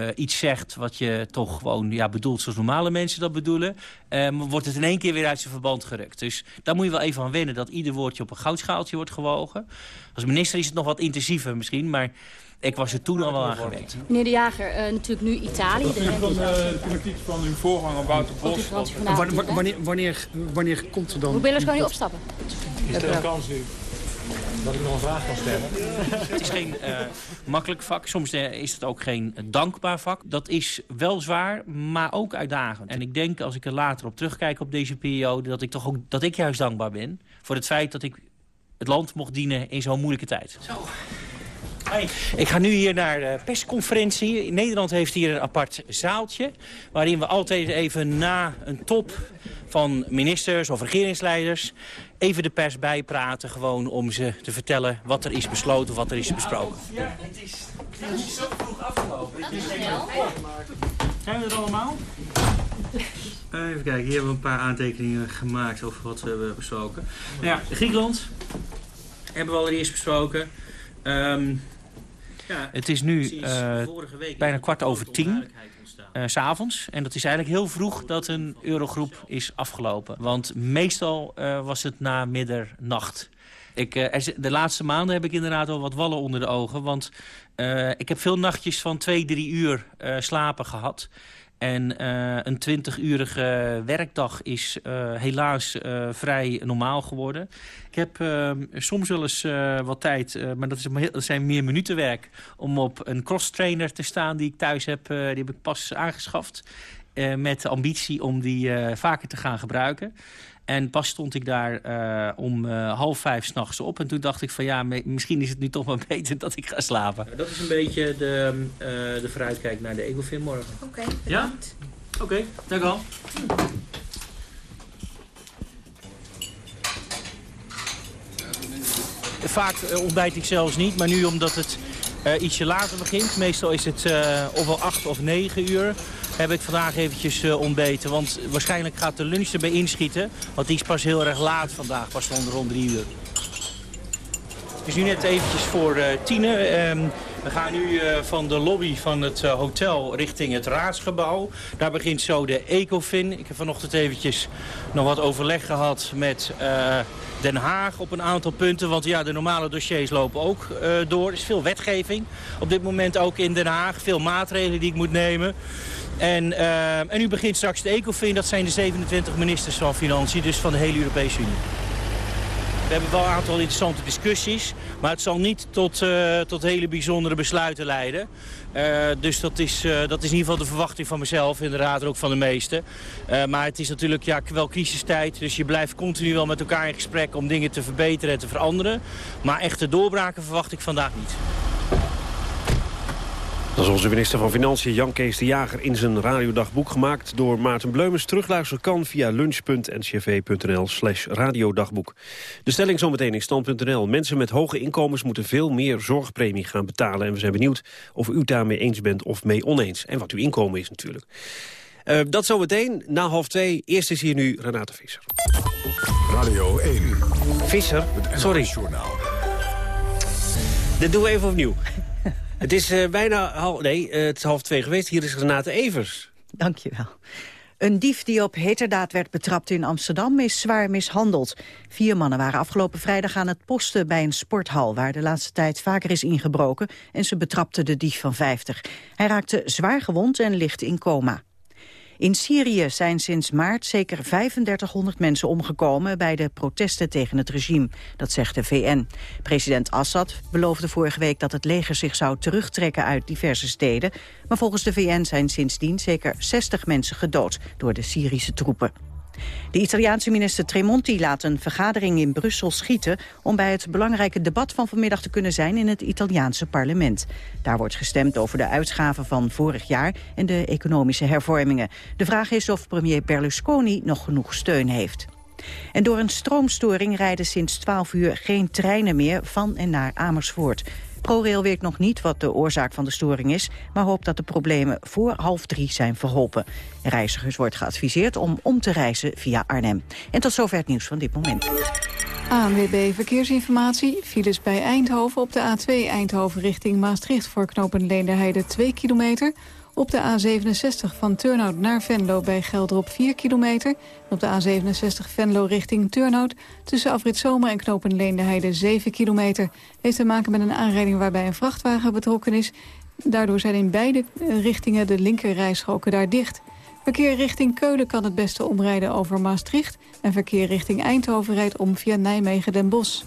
uh, iets zegt wat je toch gewoon ja, bedoelt zoals normale mensen dat bedoelen... Um, wordt het in één keer weer uit zijn verband gerukt. Dus daar moet je wel even aan wennen dat ieder woordje op een goudschaaltje wordt gewogen. Als minister is het nog wat intensiever misschien, maar... Ik was er toen al wel aan gewend.
Meneer De Jager, natuurlijk nu Italië.
De van de politiek van uw voorganger Wouter Bos. Wanneer, wanneer, wanneer komt er dan...
Hoe ben je kan u opstappen?
Is er een kans nu? Dat ik nog een vraag kan stellen.
Het is geen uh, makkelijk vak. Soms uh, is het ook geen dankbaar vak. Dat is wel zwaar, maar ook uitdagend. En ik denk, als ik er later op terugkijk op deze periode... dat ik, toch ook, dat ik juist dankbaar ben voor het feit dat ik het land mocht dienen in zo'n moeilijke tijd. Zo. Hey. Ik ga nu hier naar de persconferentie. Nederland heeft hier een apart zaaltje... waarin we altijd even na een top van ministers of regeringsleiders... even de pers bijpraten, gewoon om ze te vertellen wat er is besloten of wat er is besproken. Ja, het is, het is zo vroeg afgelopen. Dat is Zijn we er allemaal? Even kijken, hier hebben we een paar aantekeningen gemaakt over wat we hebben besproken. Nou ja, Griekenland hebben we allereerst besproken. Um, Het is nu uh, bijna kwart over tien. S s'avonds. En dat is eigenlijk heel vroeg dat een eurogroep is afgelopen. Want meestal uh, was het na middernacht. Ik, uh, de laatste maanden heb ik inderdaad al wat wallen onder de ogen. Want ik heb veel nachtjes van twee, drie uur slapen gehad. En uh, een 20-urige werkdag is uh, helaas uh, vrij normaal geworden. Ik heb ehm, soms wel eens wat tijd, maar dat, is, dat zijn meer minutenwerk... om op een crosstrainer te staan die ik thuis heb. die heb ik pas aangeschaft. met de ambitie om die vaker te gaan gebruiken. En pas stond ik daar uh, om uh, half vijf s'nachts op. En toen dacht ik van ja, misschien is het nu toch wel *laughs* beter dat ik ga slapen. Dat is een beetje de, uh, de vooruitkijk naar de Ecofin morgen.
Oké, okay,
Ja? Oké, okay, dank u wel. Vaak ontbijt ik zelfs niet, maar nu omdat het ietsje later begint. Meestal is het ofwel acht of negen uur heb ik vandaag eventjes uh, ontbeten. Want waarschijnlijk gaat de lunch erbij inschieten. Want die is pas heel erg laat vandaag, pas rond, rond drie uur. Het is nu net eventjes voor uh, tienen. Um, we gaan nu uh, van de lobby van het hotel richting het raadsgebouw. Daar begint zo de Ecofin. Ik heb vanochtend eventjes nog wat overleg gehad met Den Haag op een aantal punten. Want ja, de normale dossiers lopen ook door. Er is veel wetgeving op dit moment ook in Den Haag. Veel maatregelen die ik moet nemen. En, uh, en nu begint straks de ECOFIN. Dat zijn de 27 ministers van Financiën, dus van de hele Europese Unie. We hebben wel een aantal interessante discussies. Maar het zal niet tot, uh, tot hele bijzondere besluiten leiden. Uh, dus dat is, uh, dat is in ieder geval de verwachting van mezelf. Inderdaad ook van de meesten. maar het is natuurlijk ja, wel crisistijd. Dus je blijft continu wel met elkaar in gesprek om dingen te verbeteren en te veranderen. Maar echte doorbraken verwacht ik vandaag niet.
Dat is onze minister van Financiën Jan Kees de Jager in zijn radiodagboek gemaakt door Maarten Bleumens. Terugluisteren kan via lunch.ncv.nl slash radiodagboek. De stelling zometeen in stand.nl. Mensen met hoge inkomens moeten veel meer zorgpremie gaan betalen. En we zijn benieuwd of u daarmee eens bent of mee oneens. En wat uw inkomen is natuurlijk. Uh, dat zometeen na half twee. Eerst is hier nu Renate Visser.
Radio 1.
Visser, sorry. Dit doen we even opnieuw. Het is uh, bijna half, nee, uh, het half twee geweest. Hier is Renate Evers.
Dank je wel. Een dief die op heterdaad werd betrapt in Amsterdam is zwaar mishandeld. Vier mannen waren afgelopen vrijdag aan het posten bij een sporthal... waar de laatste tijd vaker is ingebroken en ze betrapten de dief van 50. Hij raakte zwaar gewond en ligt in coma. In Syrië zijn sinds maart zeker 3500 mensen omgekomen bij de protesten tegen het regime, dat zegt de VN. President Assad beloofde vorige week dat het leger zich zou terugtrekken uit diverse steden, maar volgens de VN zijn sindsdien zeker 60 mensen gedood door de Syrische troepen. De Italiaanse minister Tremonti laat een vergadering in Brussel schieten... om bij het belangrijke debat van vanmiddag te kunnen zijn in het Italiaanse parlement. Daar wordt gestemd over de uitgaven van vorig jaar en de economische hervormingen. De vraag is of premier Berlusconi nog genoeg steun heeft. En door een stroomstoring rijden sinds 12 uur geen treinen meer van en naar Amersfoort. ProRail weet nog niet wat de oorzaak van de storing is... maar hoopt dat de problemen voor half drie zijn verholpen. Reizigers wordt geadviseerd om om te reizen via Arnhem. En tot zover het nieuws van dit moment.
ANWB Verkeersinformatie. Files bij Eindhoven op de A2 Eindhoven richting Maastricht... voor knooppunt Leenderheide 2 kilometer... Op de A67 van Turnhout naar Venlo bij Gelderop 4 kilometer. op de A67 Venlo richting Turnhout tussen Afrit Zomer en Knopen Leendeheide 7 kilometer. Heeft te maken met een aanrijding waarbij een vrachtwagen betrokken is. Daardoor zijn in beide richtingen de linkerrijstroken daar dicht. Verkeer richting Keulen kan het beste omrijden over Maastricht... en verkeer richting Eindhoven rijdt om via Nijmegen-Den Bosch.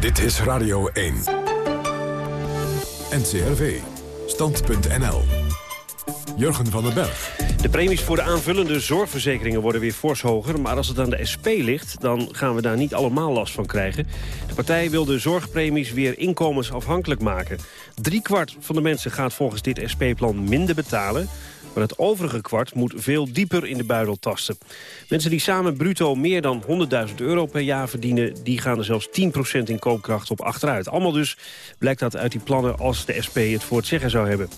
Dit is Radio 1. NCRV. Stand.nl. Jurgen van den Berg.
De premies voor de aanvullende zorgverzekeringen worden weer fors hoger. Maar als het aan de SP ligt, dan gaan we daar niet allemaal last van krijgen. De partij wil de zorgpremies weer inkomensafhankelijk maken. Drie kwart van de mensen gaat volgens dit SP-plan minder betalen. Maar het overige kwart moet veel dieper in de buidel tasten. Mensen die samen bruto meer dan 100.000 euro per jaar verdienen... die gaan er zelfs 10% in koopkracht op achteruit. Allemaal dus blijkt dat uit die plannen als de SP het voor het zeggen zou hebben.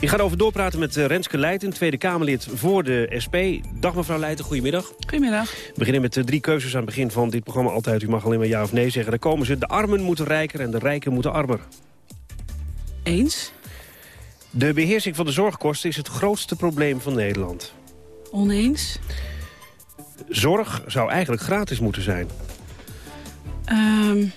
Ik ga erover doorpraten met eh, Renske Leijten, Tweede Kamerlid voor de SP. Dag mevrouw Leijten, goedemiddag.
Goedemiddag.
We beginnen met de drie keuzes aan het begin van dit programma altijd. U mag alleen maar ja of nee zeggen. Daar komen ze. De armen moeten rijker en de rijken moeten armer.
Eens.
De beheersing van de zorgkosten is het grootste probleem van Nederland.
Oneens.
Zorg zou eigenlijk gratis moeten zijn.
Um,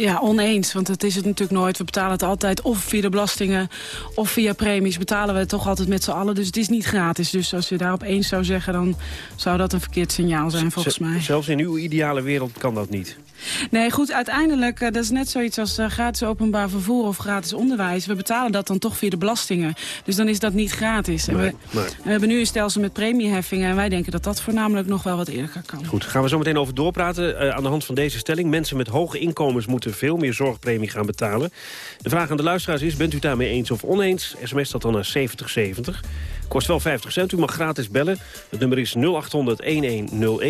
ja, oneens. Want dat is het natuurlijk nooit. We betalen het altijd of via de belastingen of via premies. Betalen we het toch altijd met z'n allen. Dus het is niet gratis. Dus als je daarop eens zou zeggen, dan zou dat een verkeerd signaal zijn volgens mij.
Zelfs in uw ideale wereld kan dat niet.
Nee, goed, uiteindelijk, uh, dat is net zoiets als uh, gratis openbaar vervoer of gratis onderwijs. We betalen dat dan toch via de belastingen. Dus dan is dat niet gratis.
Nee,
we,
nee.
we, hebben nu een stelsel met premieheffingen en wij denken dat dat voornamelijk nog wel wat eerder kan.
Goed, gaan we zo meteen over doorpraten uh, aan de hand van deze stelling. Mensen met hoge inkomens moeten veel meer zorgpremie gaan betalen. De vraag aan de luisteraars is, bent u daarmee eens of oneens? SMS dat dan naar 7070. Kost wel 50 cent. U mag gratis bellen. Het nummer is 0800-1101.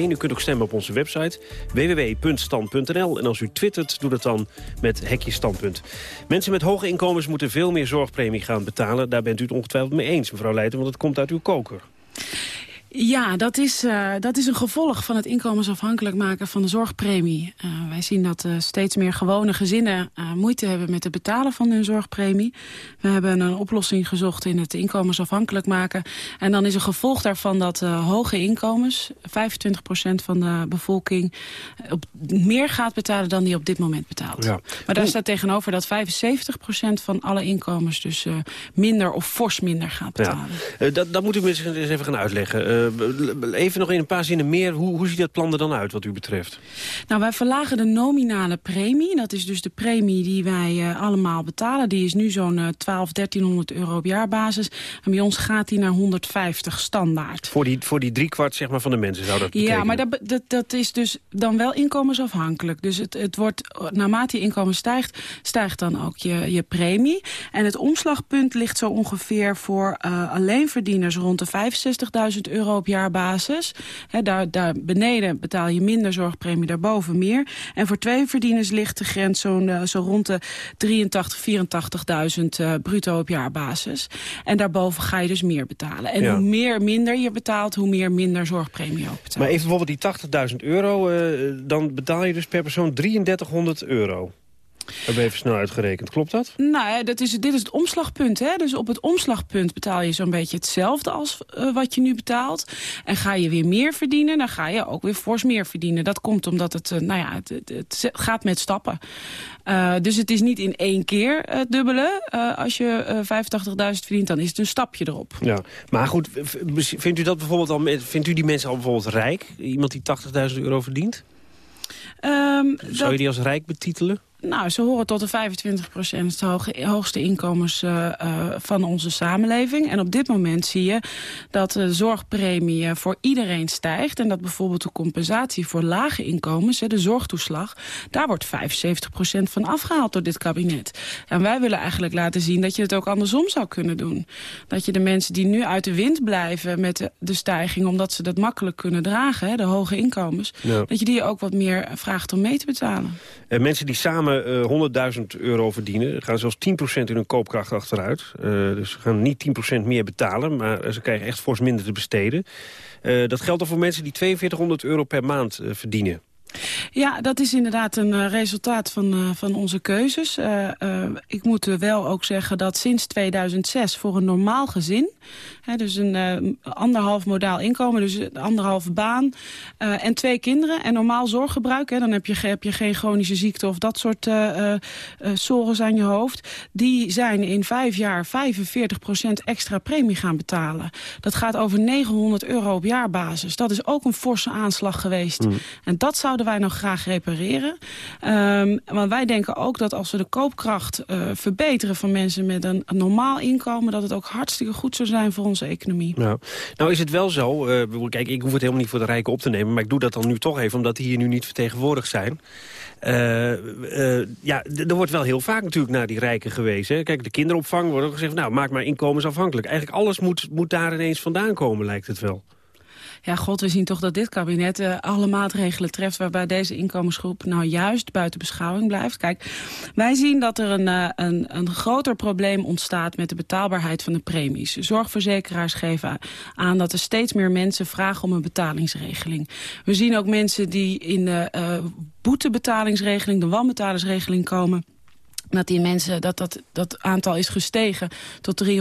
U kunt ook stemmen op onze website www.stand.nl. En als u twittert, doe dat dan met hekje standpunt. Mensen met hoge inkomens moeten veel meer zorgpremie gaan betalen. Daar bent u het ongetwijfeld mee eens, mevrouw Leijten, want het komt uit uw koker.
Ja, dat is, uh, dat is een gevolg van het inkomensafhankelijk maken van de zorgpremie. Uh, wij zien dat uh, steeds meer gewone gezinnen moeite hebben met het betalen van hun zorgpremie. We hebben een oplossing gezocht in het inkomensafhankelijk maken. En dan is een gevolg daarvan dat hoge inkomens, 25% van de bevolking, op meer gaat betalen dan die op dit moment betaalt.
Ja.
Maar daar staat tegenover dat 75% van alle inkomens dus minder of fors minder gaat betalen.
Ja. dat, dat moet u me eens even gaan uitleggen. Uh, even nog in een paar zinnen meer. Hoe, hoe ziet dat plan er dan uit wat u betreft?
Nou, wij verlagen de nominale premie. Dat is dus de premie die wij uh, allemaal betalen. Die is nu zo'n uh, 12, 1300 euro op jaarbasis. En bij ons gaat die naar 150 standaard.
Voor die, voor die driekwart zeg maar, van de mensen zou dat betekenen?
Ja, maar dat, dat, dat is dus dan wel inkomensafhankelijk. Dus het, het wordt, naarmate je inkomen stijgt, stijgt dan ook je, je premie. En het omslagpunt ligt zo ongeveer voor uh, alleenverdieners rond de 65.000 euro op jaarbasis. He, daar, daar beneden betaal je minder zorgpremie, daarboven meer. En voor twee verdieners ligt de grens zo, uh, zo rond de 83, 84.000 uh, bruto op jaarbasis. En daarboven ga je dus meer betalen. En
Ja.
hoe meer minder je betaalt, hoe meer minder zorgpremie je ook betaalt.
Maar even bijvoorbeeld die 80.000 euro, eh, dan betaal je dus per persoon 3300 euro. Hebben we even snel uitgerekend, klopt dat?
Nou, dat is, dit is het omslagpunt. Hè? Dus op het omslagpunt betaal je zo'n beetje hetzelfde als uh, wat je nu betaalt. En ga je weer meer verdienen, dan ga je ook weer fors meer verdienen. Dat komt omdat het, uh, nou ja, het, het, het, gaat met stappen. Uh, dus het is niet in één keer uh, dubbele. Als je 85.000 verdient, dan is het een stapje erop.
Ja, maar goed, vindt u dat bijvoorbeeld al, vindt u die mensen al bijvoorbeeld rijk? Iemand die 80.000 euro verdient?
Um,
Zou
dat...
je die als rijk betitelen?
Nou, ze horen tot de 25 procent, de hoge, hoogste inkomens uh, uh, van onze samenleving. En op dit moment zie je dat de zorgpremie uh, voor iedereen stijgt. En dat bijvoorbeeld de compensatie voor lage inkomens, hè, de zorgtoeslag... daar wordt 75 procent van afgehaald door dit kabinet. En wij willen eigenlijk laten zien dat je het ook andersom zou kunnen doen. Dat je de mensen die nu uit de wind blijven met de, de stijging... omdat ze dat makkelijk kunnen dragen, hè, de hoge inkomens...
Ja.
dat je die ook wat meer vraagt om mee te betalen.
Uh, mensen die samen uh, 100.000 euro verdienen... gaan zelfs 10% in hun koopkracht achteruit. Uh, dus ze gaan niet 10% meer betalen, maar ze krijgen echt fors minder te besteden. Uh, dat geldt dan voor mensen die 4200 euro per maand verdienen.
Ja, dat is inderdaad een uh, resultaat van, uh, van onze keuzes. Uh, ik moet wel ook zeggen dat sinds 2006 voor een normaal gezin... Hè, dus een anderhalf modaal inkomen, dus een anderhalve baan... en twee kinderen en normaal zorggebruik... Hè, dan heb je, heb je geen chronische ziekte of dat soort zorgen aan je hoofd... die zijn in vijf jaar 45% extra premie gaan betalen. Dat gaat over 900 euro op jaarbasis. Dat is ook een forse aanslag geweest. Mm. En dat zou wij nog graag repareren. Um, want wij denken ook dat als we de koopkracht uh, verbeteren van mensen met een, normaal inkomen... dat het ook hartstikke goed zou zijn voor onze economie.
Nou, nou is het wel zo, uh, kijk, ik hoef het helemaal niet voor de rijken op te nemen... maar ik doe dat dan nu toch even, omdat die hier nu niet vertegenwoordigd zijn. Uh, ja, er wordt wel heel vaak natuurlijk naar die rijken gewezen. Kijk, de kinderopvang wordt ook gezegd... nou, maak maar inkomensafhankelijk. Eigenlijk alles moet, moet daar ineens vandaan komen, lijkt het wel.
Ja, god, we zien toch dat dit kabinet uh, alle maatregelen treft... waarbij deze inkomensgroep nou juist buiten beschouwing blijft. Kijk, wij zien dat er een, uh, een, een groter probleem ontstaat... met de betaalbaarheid van de premies. Zorgverzekeraars geven aan dat er steeds meer mensen vragen om een betalingsregeling. We zien ook mensen die in de uh, boetebetalingsregeling, de wanbetalingsregeling komen dat die mensen, dat, dat dat aantal is gestegen tot 300.000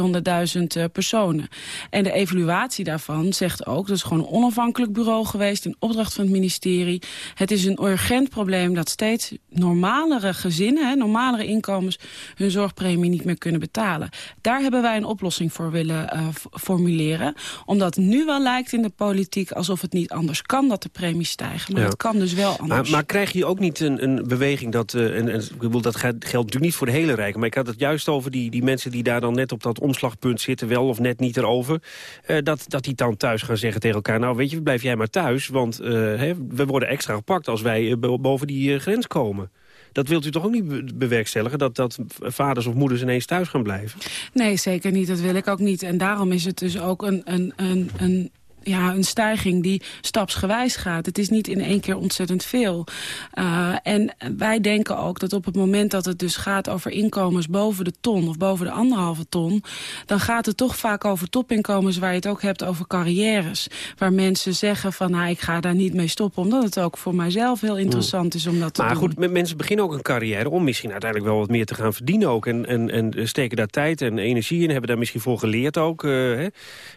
uh, personen. En de evaluatie daarvan zegt ook, dat is gewoon een onafhankelijk bureau geweest... in opdracht van het ministerie. Het is een urgent probleem dat steeds normalere gezinnen... Hè, normalere inkomens hun zorgpremie niet meer kunnen betalen. Daar hebben wij een oplossing voor willen uh, formuleren. Omdat nu wel lijkt in de politiek alsof het niet anders kan dat de premies stijgen. Maar ja. het kan dus wel anders.
Maar, maar krijg je ook niet een, een beweging dat... Uh, en, en, ik bedoel, dat geldt niet voor de hele rijken. Maar ik had het juist over die, die mensen die daar dan net op dat omslagpunt zitten... wel of net niet erover. Uh, dat, dat die dan thuis gaan zeggen tegen elkaar... nou weet je, blijf jij maar thuis, want hè, we worden extra gepakt... als wij uh, boven die grens komen. Dat wilt u toch ook niet bewerkstelligen? Dat, dat vaders of moeders ineens thuis gaan blijven?
Nee, zeker niet. Dat wil ik ook niet. En daarom is het dus ook een, een, een, een ja, een stijging die stapsgewijs gaat. Het is niet in één keer ontzettend veel. Uh, en wij denken ook dat op het moment dat het dus gaat over inkomens boven de ton... of boven de anderhalve ton... dan gaat het toch vaak over topinkomens waar je het ook hebt over carrières. Waar mensen zeggen van nou, ik ga daar niet mee stoppen... omdat het ook voor mijzelf heel interessant is om dat te
maar
doen.
Maar goed, mensen beginnen ook een carrière om misschien uiteindelijk wel wat meer te gaan verdienen ook. En, en, en steken daar tijd en energie in, hebben daar misschien voor geleerd ook. Uh, hè?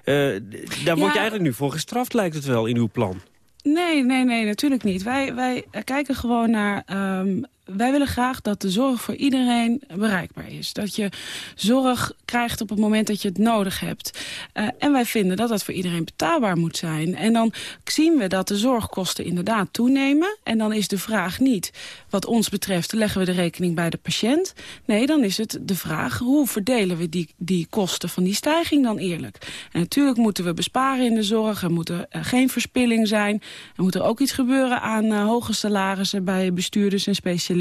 Uh, daar word je eigenlijk nu voor gestraft, lijkt het wel, in uw plan.
Nee, nee, nee, natuurlijk niet. Wij, wij kijken gewoon naar um, wij willen graag dat de zorg voor iedereen bereikbaar is. Dat je zorg krijgt op het moment dat je het nodig hebt. Uh, en wij vinden dat dat voor iedereen betaalbaar moet zijn. En dan zien we dat de zorgkosten inderdaad toenemen. En dan is de vraag niet, wat ons betreft, leggen we de rekening bij de patiënt. Nee, dan is het de vraag, hoe verdelen we die, die kosten van die stijging dan eerlijk? En natuurlijk moeten we besparen in de zorg. Er moet er uh, geen verspilling zijn. Er moet er ook iets gebeuren aan uh, hoge salarissen bij bestuurders en specialisten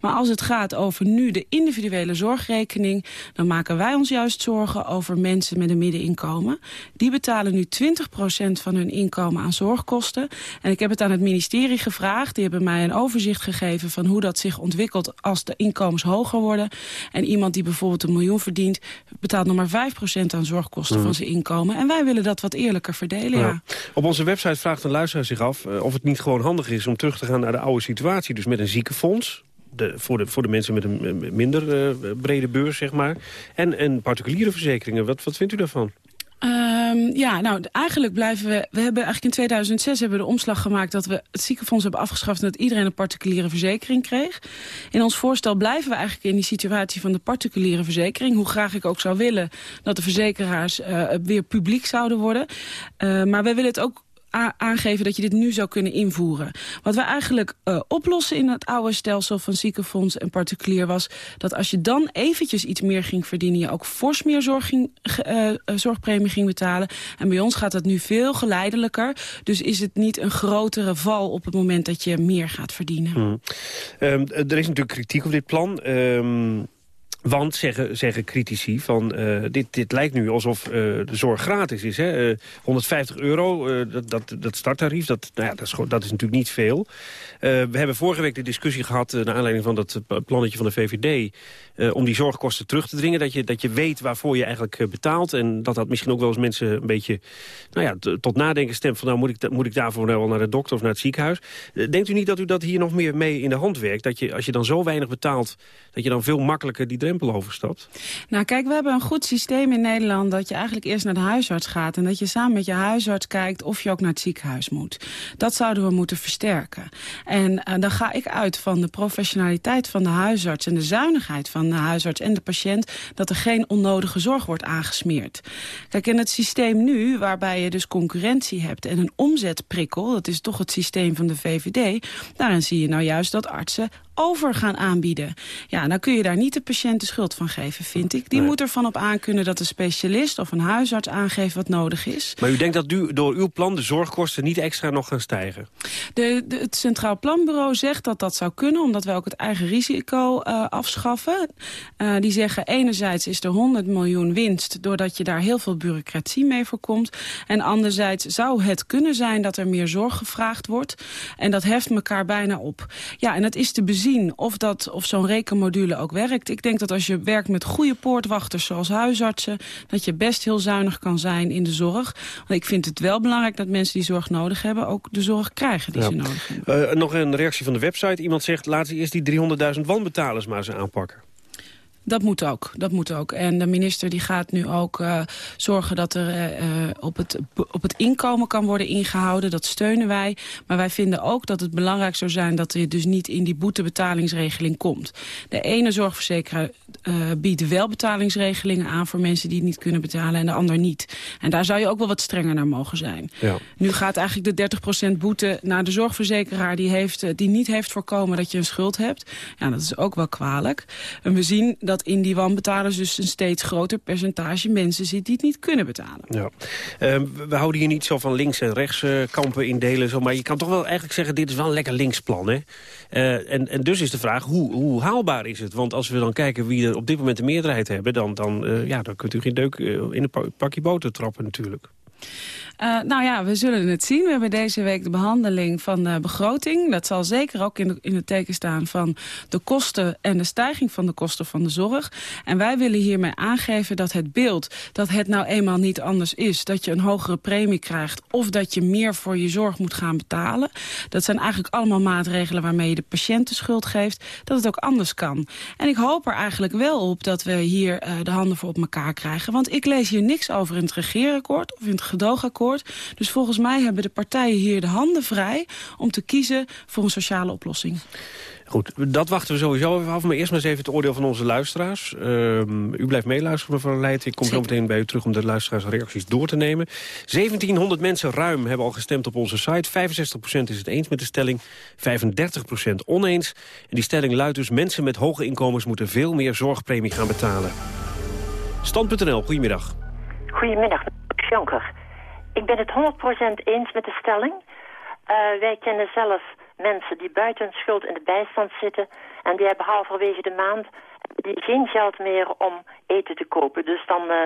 maar als het gaat over nu de individuele zorgrekening... dan maken wij ons juist zorgen over mensen met een middeninkomen. Die betalen nu 20% van hun inkomen aan zorgkosten. En ik heb het aan het ministerie gevraagd. Die hebben mij een overzicht gegeven van hoe dat zich ontwikkelt... als de inkomens hoger worden. En iemand die bijvoorbeeld een miljoen verdient... betaalt nog maar 5% aan zorgkosten mm. van zijn inkomen. En wij willen dat wat eerlijker verdelen, ja. ja.
Op onze website vraagt een luisteraar zich af... Uh, of het niet gewoon handig is om terug te gaan naar de oude situatie. Dus met een ziekenfonds de, voor, de, voor de mensen met een minder uh, brede beurs, zeg maar. En, en particuliere verzekeringen. Wat, wat vindt u daarvan?
Um, ja, nou, eigenlijk blijven we... We hebben eigenlijk in 2006 hebben we de omslag gemaakt... dat we het ziekenfonds hebben afgeschaft... en dat iedereen een particuliere verzekering kreeg. In ons voorstel blijven we eigenlijk in die situatie van de particuliere verzekering. Hoe graag ik ook zou willen dat de verzekeraars uh, weer publiek zouden worden. Maar wij willen het ook aangeven dat je dit nu zou kunnen invoeren. Wat we eigenlijk uh, oplossen in het oude stelsel van ziekenfonds en particulier was... dat als je dan eventjes iets meer ging verdienen... je ook fors meer ging, uh, zorgpremie ging betalen. En bij ons gaat dat nu veel geleidelijker. Dus is het niet een grotere val op het moment dat je meer gaat verdienen.
Hmm. Um, er is natuurlijk kritiek op dit plan... Um want, zeggen, zeggen critici, van, uh, dit, dit lijkt nu alsof uh, de zorg gratis is. Hè? Uh, 150 euro, dat, dat, dat starttarief, dat, nou ja, dat, is, dat is natuurlijk niet veel. we hebben vorige week de discussie gehad... naar aanleiding van dat plannetje van de VVD... om die zorgkosten terug te dringen. Dat je, dat je weet waarvoor je eigenlijk betaalt. En dat dat misschien ook wel eens mensen een beetje nou ja, tot nadenken stemt... van nou moet ik, moet ik daarvoor nou wel naar de dokter of naar het ziekenhuis. denkt u niet dat u dat hier nog meer mee in de hand werkt? Dat je, als je dan zo weinig betaalt... dat je dan veel makkelijker die overstapt?
Nou kijk, we hebben een goed systeem in Nederland... dat je eigenlijk eerst naar de huisarts gaat... en dat je samen met je huisarts kijkt of je ook naar het ziekenhuis moet. Dat zouden we moeten versterken. En uh, dan ga ik uit van de professionaliteit van de huisarts... en de zuinigheid van de huisarts en de patiënt... dat er geen onnodige zorg wordt aangesmeerd. Kijk, in het systeem nu, waarbij je dus concurrentie hebt... en een omzetprikkel, dat is toch het systeem van de VVD... daarin zie je nou juist dat artsen over gaan aanbieden. Ja, dan kun je daar niet de patiënt de schuld van geven, vind ik. Die moet ervan op aankunnen dat een specialist of een huisarts aangeeft wat nodig is.
Maar u denkt dat u, door uw plan de zorgkosten niet extra nog gaan stijgen?
De, de, het Centraal Planbureau zegt dat dat zou kunnen... omdat wij ook het eigen risico uh, afschaffen. Uh, die zeggen enerzijds is er 100 miljoen winst... doordat je daar heel veel bureaucratie mee voorkomt. En anderzijds zou het kunnen zijn dat er meer zorg gevraagd wordt. En dat heft elkaar bijna op. Ja, en het is te bezien of, dat, of zo'n rekenmodule ook werkt. Ik denk dat als je werkt met goede poortwachters zoals huisartsen... dat je best heel zuinig kan zijn in de zorg. Want ik vind het wel belangrijk dat mensen die zorg nodig hebben... ook de zorg krijgen die ze nodig hebben.
Uh, nog een reactie van de website. Iemand zegt, laten ze eerst die 300.000 wanbetalers maar eens aanpakken.
Dat moet ook, dat moet ook. En de minister die gaat nu ook uh, zorgen dat er uh, op, het, op het inkomen kan worden ingehouden. Dat steunen wij. Maar wij vinden ook dat het belangrijk zou zijn dat je dus niet in die boetebetalingsregeling komt. De ene zorgverzekeraar uh, biedt wel betalingsregelingen aan voor mensen die het niet kunnen betalen en de ander niet. En daar zou je ook wel wat strenger naar mogen zijn.
Ja.
Nu gaat eigenlijk de 30% boete naar de zorgverzekeraar die, heeft, die niet heeft voorkomen dat je een schuld hebt. Ja, dat is ook wel kwalijk. En we zien dat in die wanbetalers dus een steeds groter percentage mensen zit die het niet kunnen betalen.
Ja. Uh, we houden hier niet zo van links- en rechts uh, kampen indelen, zo, maar je kan toch wel eigenlijk zeggen, dit is wel een lekker linksplan. Hè? Uh, en, en dus is de vraag, hoe, hoe haalbaar is het? Want als we dan kijken wie er op dit moment de meerderheid hebben, dan, dan, uh, ja, dan kunt u geen deuk in een pakje boter trappen natuurlijk.
Uh, nou ja, we zullen het zien. We hebben deze week de behandeling van de begroting. Dat zal zeker ook in, de, het teken staan van de kosten en de stijging van de kosten van de zorg. En wij willen hiermee aangeven dat het beeld dat het nou eenmaal niet anders is. Dat je een hogere premie krijgt of dat je meer voor je zorg moet gaan betalen. Dat zijn eigenlijk allemaal maatregelen waarmee je de patiënt de schuld geeft. Dat het ook anders kan. En ik hoop er eigenlijk wel op dat we hier uh, de handen voor op elkaar krijgen. Want ik lees hier niks over in het regeerakkoord of in het gedoogakkoord. Dus volgens mij hebben de partijen hier de handen vrij om te kiezen voor een sociale oplossing.
Goed, dat wachten we sowieso even af. Maar eerst maar eens even het oordeel van onze luisteraars. Uh, u blijft meeluisteren, mevrouw Leijt. Ik kom zo meteen bij u terug om de luisteraarsreacties door te nemen. 1700 mensen ruim hebben al gestemd op onze site. 65% is het eens met de stelling, 35% oneens. En die stelling luidt dus... mensen met hoge inkomens moeten veel meer zorgpremie gaan betalen. Stand.nl, goedemiddag.
Goedemiddag, Jonker. Ik ben het 100% eens met de stelling. Uh, wij kennen zelf mensen die buiten schuld in de bijstand zitten... en die hebben halverwege de maand die geen geld meer om eten te kopen. Dus dan, uh,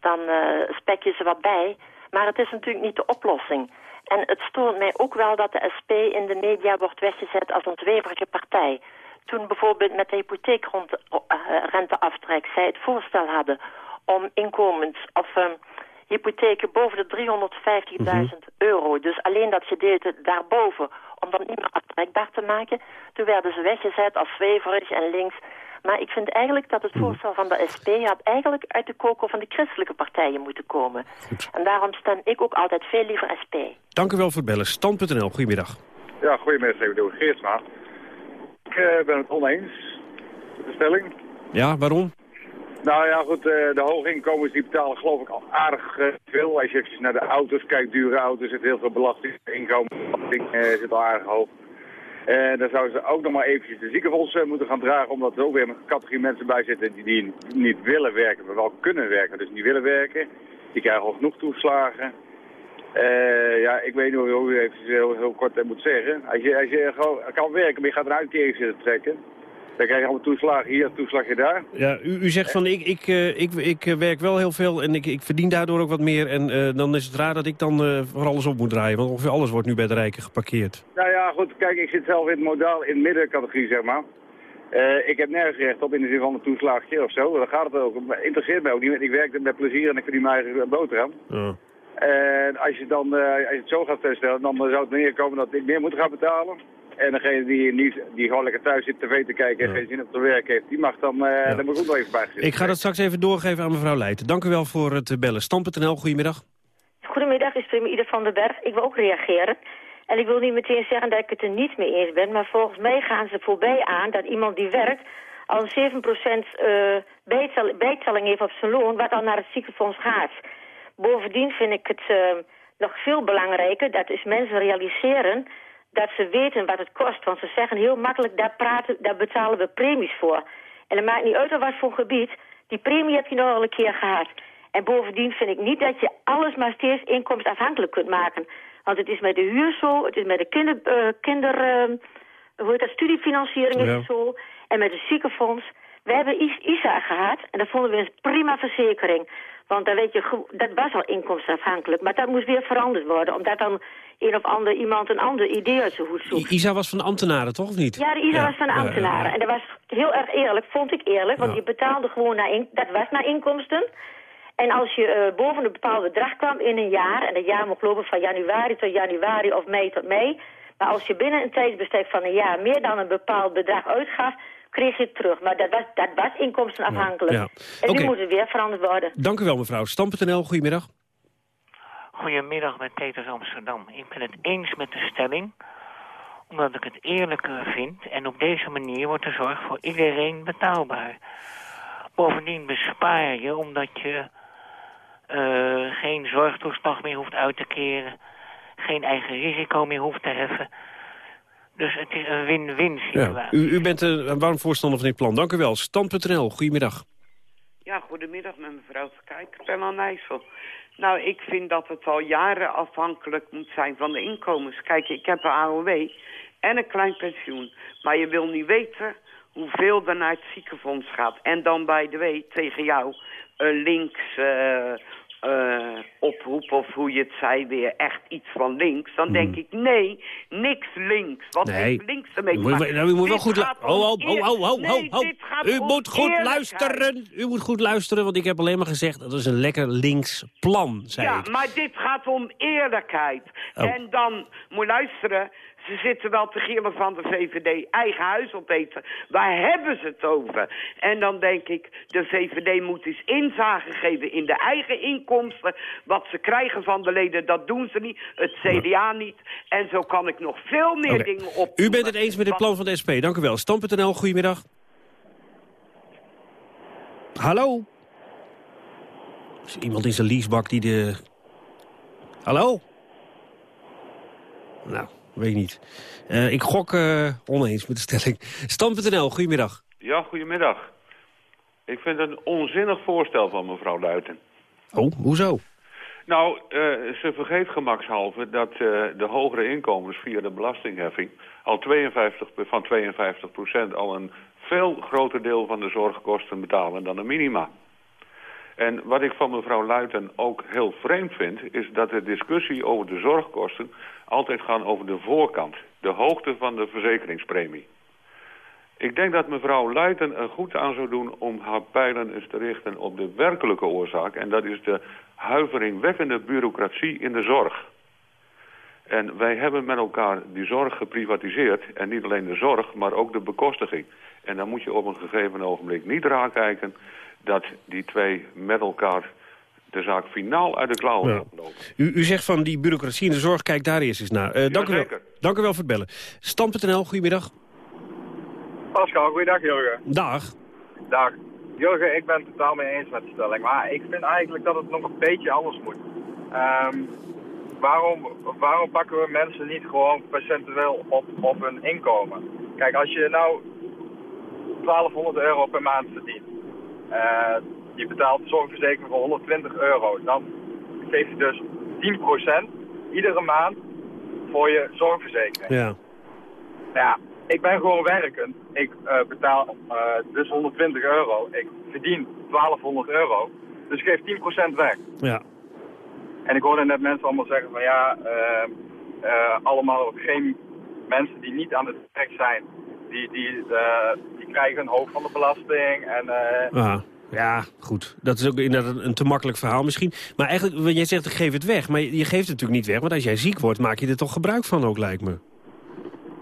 dan uh, spek je ze wat bij. Maar het is natuurlijk niet de oplossing. En het stoort mij ook wel dat de SP in de media wordt weggezet als een partij. Toen bijvoorbeeld met de hypotheekrenteaftrek zij het voorstel hadden om inkomens... of hypotheken boven de 350.000 mm euro. Dus alleen dat gedeelte daarboven, om dat niet meer aftrekbaar te maken. Toen werden ze weggezet als zweverig en links. Maar ik vind eigenlijk dat het voorstel van de SP had eigenlijk uit de koker van de christelijke partijen moeten komen.
Goed.
En daarom stem ik ook altijd veel liever SP.
Dank u wel voor het bellen. Stand.nl, goedemiddag.
Ja, goedemiddag, ik bedoel Geertsma. Ik uh, ben het oneens met de stelling.
Ja, waarom?
Nou ja, goed, de hoge inkomens die betalen geloof ik al aardig veel. Als je even naar de auto's kijkt, dure auto's, zit heel veel belasting. Inkomensbelasting zit al aardig hoog. Dan zouden ze ook nog maar eventjes de ziekenfonds moeten gaan dragen, omdat er ook weer een categorie mensen bij zitten die, die niet willen werken, maar wel kunnen werken. Dus niet willen werken. Die krijgen al genoeg toeslagen. Ja, ik weet niet hoe u even heel, heel kort moet zeggen. Als je, als je gewoon kan werken, maar je gaat een uitkering zitten trekken... Dan krijg je allemaal toeslagen hier, toeslagen daar.
Ja, u, u zegt van ik, ik, uh, ik, ik werk wel heel veel en ik, ik verdien daardoor ook wat meer. En uh, dan is het raar dat ik dan uh, voor alles op moet draaien. Want ongeveer alles wordt nu bij de rijken geparkeerd.
Nou ja, goed. Kijk, ik zit zelf in het modaal in de middencategorie, zeg maar. ik heb nergens recht op in de zin van een toeslagje of zo. Dan gaat het ook. interesseert mij ook niet. Ik werk met plezier en ik verdien mijn eigen boterham.
Ja.
En als je, dan, als je het zo gaat stellen, dan zou het neerkomen dat ik meer moet gaan betalen. En degene die, niet, die gewoon lekker thuis zit tv te kijken en geen zin op te werk heeft, die mag dan, uh, ja. daar moet ik ook nog even bij zitten.
Ik ga dat straks even doorgeven aan mevrouw Leijten. Dank u wel voor het bellen. Stam.nl, goedemiddag.
Goedemiddag, ik spreek Ieder van den Berg. Ik wil ook reageren. En ik wil niet meteen zeggen dat ik het er niet mee eens ben, maar volgens mij gaan ze voorbij aan dat iemand die werkt al 7% uh, bijtel bijtelling heeft op zijn loon, wat dan naar het ziekenfonds gaat. Bovendien vind ik het uh, nog veel belangrijker dat is mensen realiseren dat ze weten wat het kost. Want ze zeggen heel makkelijk, daar, praten, daar betalen we premies voor. En het maakt niet uit op wat voor gebied, die premie heb je nog al een keer gehad. En bovendien vind ik niet dat je alles maar steeds inkomstafhankelijk kunt maken. Want het is met de huur zo, het is met de kinder, uh, kinder uh, hoe heet dat, studiefinanciering is het zo. En met het ziekenfonds. We hebben ISA gehad en dat vonden we een prima verzekering. Want dan weet je, dat was al inkomstafhankelijk. Maar dat moest weer veranderd worden. Omdat dan een of ander iemand een ander idee uit zijn hoed zoekt.
ISA was van de ambtenaren, toch? Of niet?
Ja, de ISA ja. was van de ambtenaren. En dat was heel erg eerlijk, vond ik eerlijk. Want je betaalde gewoon naar, in, dat was naar inkomsten. En als je uh, boven een bepaald bedrag kwam in een jaar... en dat jaar mocht lopen van januari tot januari of mei tot mei... maar als je binnen een tijdsbestek van een jaar meer dan een bepaald bedrag uitgaf... kreeg je het terug. Maar dat was, dat was inkomstenafhankelijk. Ja, ja. En
okay.
nu moet het weer veranderd worden.
Dank u wel, mevrouw. Stam.nl, goedemiddag.
Goedemiddag met Peters Amsterdam. Ik ben het eens met de stelling omdat ik het eerlijker vind... en op deze manier wordt de zorg voor iedereen betaalbaar. Bovendien bespaar je omdat je uh, geen zorgtoeslag meer hoeft uit te keren... geen eigen risico meer hoeft te heffen. Dus het is een win-win situatie.
Ja, u, u, bent een warm voorstander van dit plan. Dank u wel. Stand.nl, goedemiddag.
Ja, goedemiddag met mevrouw Kijk, Pella Nijssel. Nou, ik vind dat het al jaren afhankelijk moet zijn van de inkomens. Kijk, ik heb een AOW en een klein pensioen. Maar je wil niet weten hoeveel er naar het ziekenfonds gaat. En dan bij de W tegen jou uh, links uh, uh, oproep of hoe je het zei weer echt iets van links. Dan denk ik nee, niks links. Wat
nee.
heeft links ermee te maken?
Nou, u moet wel goed luisteren. Oh, oh, oh, oh, oh, nee, oh, oh. U moet goed luisteren. U moet goed luisteren, want ik heb alleen maar gezegd... dat is een lekker links plan, zei
ja,
ik.
Ja, maar dit gaat om eerlijkheid. Oh. En dan moet luisteren... Ze zitten wel te gillen van de VVD eigen huis opeten. Waar hebben ze het over? En dan denk ik, de VVD moet eens inzage geven in de eigen inkomsten. Wat ze krijgen van de leden, dat doen ze niet. Het CDA niet. En zo kan ik nog veel meer okay. dingen op.
U bent het eens met dit plan van de SP. Dank u wel. Stam.nl, goedemiddag. Hallo? Is er iemand in zijn leasebak die de... Hallo? Nou, weet ik niet. Uh, ik gok uh, oneens met de stelling. Stam.nl, goedemiddag.
Ja, goedemiddag. Ik vind het een onzinnig voorstel van mevrouw Luiten.
Oh, hoezo?
Nou, uh, ze vergeet gemakshalve dat de hogere inkomens via de belastingheffing... al 52, van 52 procent al een veel groter deel van de zorgkosten betalen dan de minima. En wat ik van mevrouw Luiten ook heel vreemd vind... is dat de discussie over de zorgkosten altijd gaat over de voorkant. De hoogte van de verzekeringspremie. Ik denk dat mevrouw Luiten er goed aan zou doen om haar pijlen eens te richten op de werkelijke oorzaak. En dat is de huiveringwekkende bureaucratie in de zorg. En wij hebben met elkaar die zorg geprivatiseerd. En niet alleen de zorg, maar ook de bekostiging. En dan moet je op een gegeven ogenblik niet raar kijken dat die twee met elkaar de zaak finaal uit de klauwen ja. lopen.
U, u zegt van die bureaucratie in de zorg, kijk daar eerst eens naar. Uh,
ja,
dank, u wel. dank u wel voor het bellen. Stam.nl, goedemiddag.
Pascal, goeiedag Jurgen.
Dag.
Dag. Jurgen, ik ben het totaal mee eens met de stelling. Maar ik vind eigenlijk dat het nog een beetje anders moet. Um, waarom, waarom pakken we mensen niet gewoon percentueel op, op hun inkomen? Kijk, als je nou 1200 euro per maand verdient... Uh, je betaalt de zorgverzekering voor 120 euro. Dan geef je dus 10% iedere maand voor je zorgverzekering.
Ja.
Ja, ik ben gewoon werkend. Ik uh, betaal uh, dus 120 euro. Ik verdien 1200 euro. Dus ik geef 10% weg.
Ja.
En ik hoorde net mensen allemaal zeggen van ja, allemaal geen mensen die niet aan het werk zijn. Die, die, die krijgen een hoog van de belasting. En,
ah. Ja, goed. Dat is ook inderdaad een, een te makkelijk verhaal misschien. Maar eigenlijk, wat jij zegt, ik geef het weg. Maar je, geeft het natuurlijk niet weg. Want als jij ziek wordt, maak je er toch gebruik van ook, lijkt me.
Ja,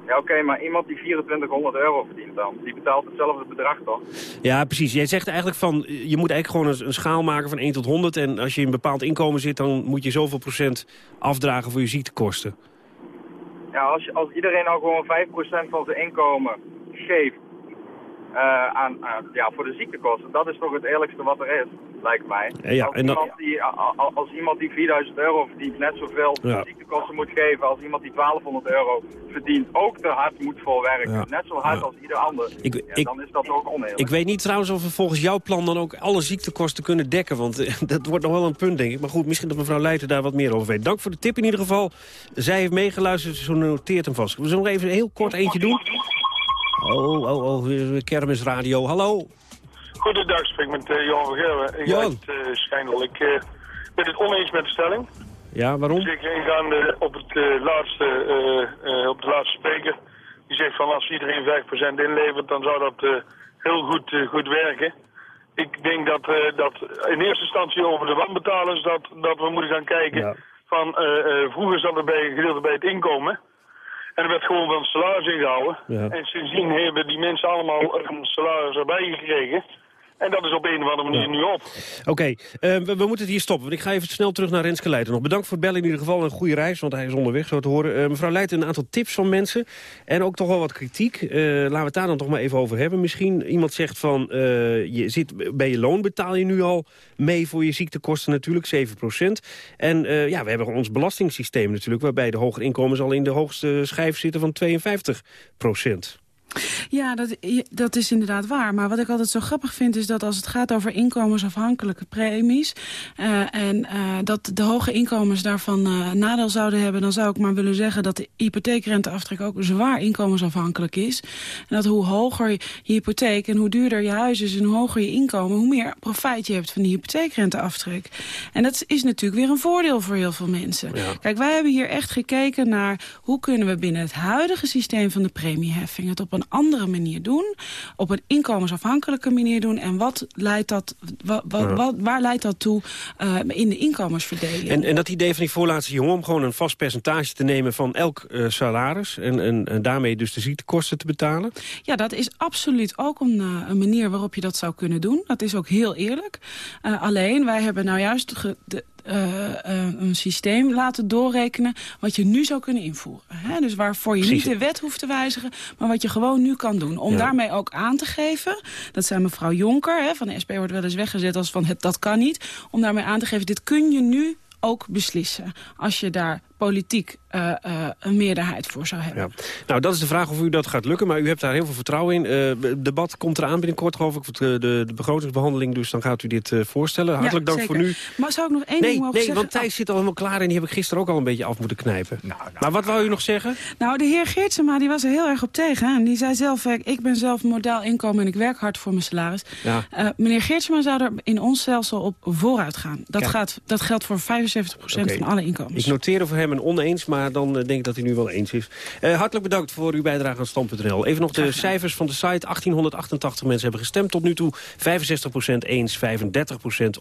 Ja, oké, maar iemand die 2400 euro verdient dan, die betaalt hetzelfde bedrag toch?
Ja, precies. Jij zegt eigenlijk van, je moet eigenlijk gewoon een, een schaal maken van 1 tot 100. En als je in een bepaald inkomen zit, dan moet je zoveel procent afdragen voor je ziektekosten.
Ja, als, als iedereen nou gewoon 5% van zijn inkomen geeft uh, aan, ja, voor de ziektekosten, dat is toch het eerlijkste wat er is, lijkt mij.
Ja,
als,
en
iemand die, als iemand die 4000 euro verdient net zoveel
Ja.
ziektekosten moet geven als iemand die 1200 euro verdient, ook te hard moet voor werken.
Ja.
Net zo hard als ieder ander.
Ik-
ja,
ik-
dan is dat ook oneerlijk.
Ik weet niet trouwens of we volgens jouw plan dan ook alle ziektekosten kunnen dekken. Want eh, *laughs* dat wordt nog wel een punt, denk ik. Maar goed, misschien dat mevrouw Leijten daar wat meer over weet. Dank voor de tip in ieder geval. Zij heeft meegeluisterd, ze noteert hem vast. We zullen nog even een heel kort eentje doen. Oh, oh, oh, kermisradio. Hallo.
Goedendag, spreek met eh, Johan van Gerwen. Ik
Johan.
uit uh, Schijndel. Ik eh, ben het oneens met de stelling.
Ja, waarom?
Zeker ingaande op, het, eh, laatste, eh, eh, op de laatste spreker. Die zegt van als iedereen 5% inlevert, dan zou dat eh, heel goed, eh, goed werken. Ik denk dat, eh, dat in eerste instantie over de wanbetalers dat, dat we moeten gaan kijken. Van, eh, eh, vroeger zat er bij, gedeelte bij het inkomen. En er werd gewoon van het salaris ingehouden.
Ja.
En sindsdien hebben die mensen allemaal een salaris erbij gekregen. En dat is op een of andere manier nu op.
Oké, eh, we, we moeten het hier stoppen. Want ik ga even snel terug naar Renske Leijten nog. Bedankt voor het bellen in ieder geval. Een goede reis, want hij is onderweg, zo te horen. Eh, mevrouw Leijten, een aantal tips van mensen. En ook toch wel wat kritiek. Eh, laten we het daar dan toch maar even over hebben. Misschien iemand zegt van, je zit, bij je loon betaal je nu al mee voor je ziektekosten natuurlijk, 7% En ja, we hebben ons belastingssysteem natuurlijk... waarbij de hogere inkomens al in de hoogste schijf zitten van 52
Ja, dat, dat is inderdaad waar. Maar wat ik altijd zo grappig vind is dat als het gaat over inkomensafhankelijke premies... eh, en eh, dat de hoge inkomens daarvan eh, nadeel zouden hebben... dan zou ik maar willen zeggen dat de hypotheekrenteaftrek ook zwaar inkomensafhankelijk is. En dat hoe hoger je hypotheek en hoe duurder je huis is en hoe hoger je inkomen... hoe meer profijt je hebt van die hypotheekrenteaftrek. En dat is natuurlijk weer een voordeel voor heel veel mensen. Kijk, wij hebben hier echt gekeken naar hoe kunnen we binnen het huidige systeem van de premieheffing... het op een andere manier doen, op een inkomensafhankelijke manier doen... en wat leidt dat, wa, wa- waar leidt dat toe eh, in de inkomensverdeling?
En, en dat idee van die voorlaatste jongen om gewoon een vast percentage te nemen van elk eh, salaris... En, en, en daarmee dus de ziektekosten te betalen?
Ja, dat is absoluut ook een, eh, een manier waarop je dat zou kunnen doen. Dat is ook heel eerlijk. Alleen, wij hebben nou juist de, een systeem laten doorrekenen... wat je nu zou kunnen invoeren. Hè? Dus waarvoor je
Precies.
niet de wet hoeft te wijzigen... maar wat je gewoon nu kan doen. Om
Ja.
daarmee ook aan te geven... dat zei mevrouw Jonker, hè, van de SP wordt wel eens weggezet... als van het, dat kan niet. Om daarmee aan te geven, dit kun je nu ook beslissen. Als je daar politiek eh, eh, een meerderheid voor zou hebben.
Ja. Nou, dat is de vraag of u dat gaat lukken, maar u hebt daar heel veel vertrouwen in. Eh, het debat komt eraan binnenkort, geloof ik, voor de, de, de begrotingsbehandeling. Dus dan gaat u dit eh, voorstellen. Hartelijk
Ja,
dank
zeker.
voor nu.
Maar zou ik nog één
nee,
ding mogen
nee,
zeggen?
want Thijs zit al helemaal klaar en die heb ik gisteren ook al een beetje af moeten knijpen. maar wat wou u nog zeggen?
Nou, de heer Geertsema die was er heel erg op tegen. hè. En die zei zelf, eh, ik ben zelf modaal inkomen en ik werk hard voor mijn salaris.
Ja.
Eh, meneer Geertsema zou er in ons stelsel op vooruit gaan. Dat,
Kijk.
gaat, dat geldt voor 75%
Oké.
van alle inkomens.
Ik noteer voor hem een oneens, maar dan eh, denk ik dat hij nu wel eens is. Eh, hartelijk bedankt voor uw bijdrage aan Stand.nl. Even nog de cijfers van de site. 1888 mensen hebben gestemd tot nu toe. 65% eens, 35%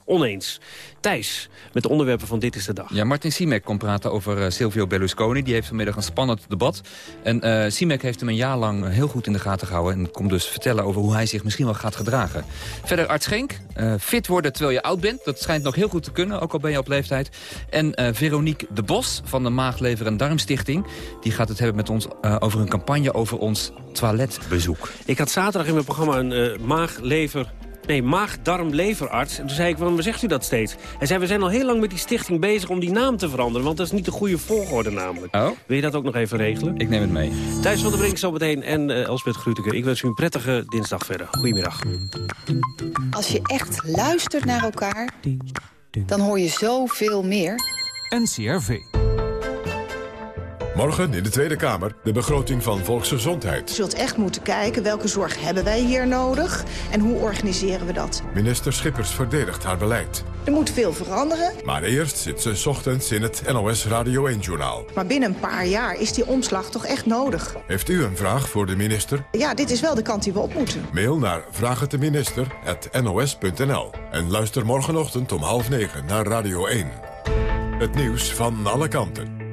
oneens. Thijs, met de onderwerpen van Dit is de Dag.
Ja, Martin Simek komt praten over eh, Silvio Berlusconi. Die heeft vanmiddag een spannend debat. En eh Simek heeft hem een jaar lang heel goed in de gaten gehouden... en komt dus vertellen over hoe hij zich misschien wel gaat gedragen. Verder Art Schenk. eh, fit worden terwijl je oud bent. Dat schijnt nog heel goed te kunnen, ook al ben je op leeftijd. En eh, Veronique de Bos van de Maag, Lever en Darmstichting. Die gaat het hebben met ons eh, over een campagne over ons toiletbezoek.
Ik had zaterdag in mijn programma een eh, maag-lever... Nee, maag-darm-leverarts. En toen zei ik, waarom zegt u dat steeds? Hij zei, we zijn al heel lang met die stichting bezig om die naam te veranderen. Want dat is niet de goede volgorde namelijk.
Oh?
Wil je dat ook nog even regelen?
Ik neem het mee.
Thijs van der Brink zo meteen en eh Elspeth Gruteke. Ik wens u een prettige dinsdag verder. Goedemiddag.
Als je echt luistert naar elkaar, dan hoor je zoveel meer.
NCRV. Morgen in de Tweede Kamer de begroting van volksgezondheid.
Je zult echt moeten kijken welke zorg hebben wij hier nodig en hoe organiseren we dat.
Minister Schippers verdedigt haar beleid.
Er moet veel veranderen,
Maar eerst zit ze 's ochtends in het NOS Radio 1-journaal.
maar binnen een paar jaar is die omslag toch echt nodig.
Heeft u een vraag voor de minister?
Ja, dit is wel de kant die we op moeten.
Mail naar vraagteminister.nos.nl. En luister morgenochtend om half negen naar Radio 1. Het nieuws van alle kanten.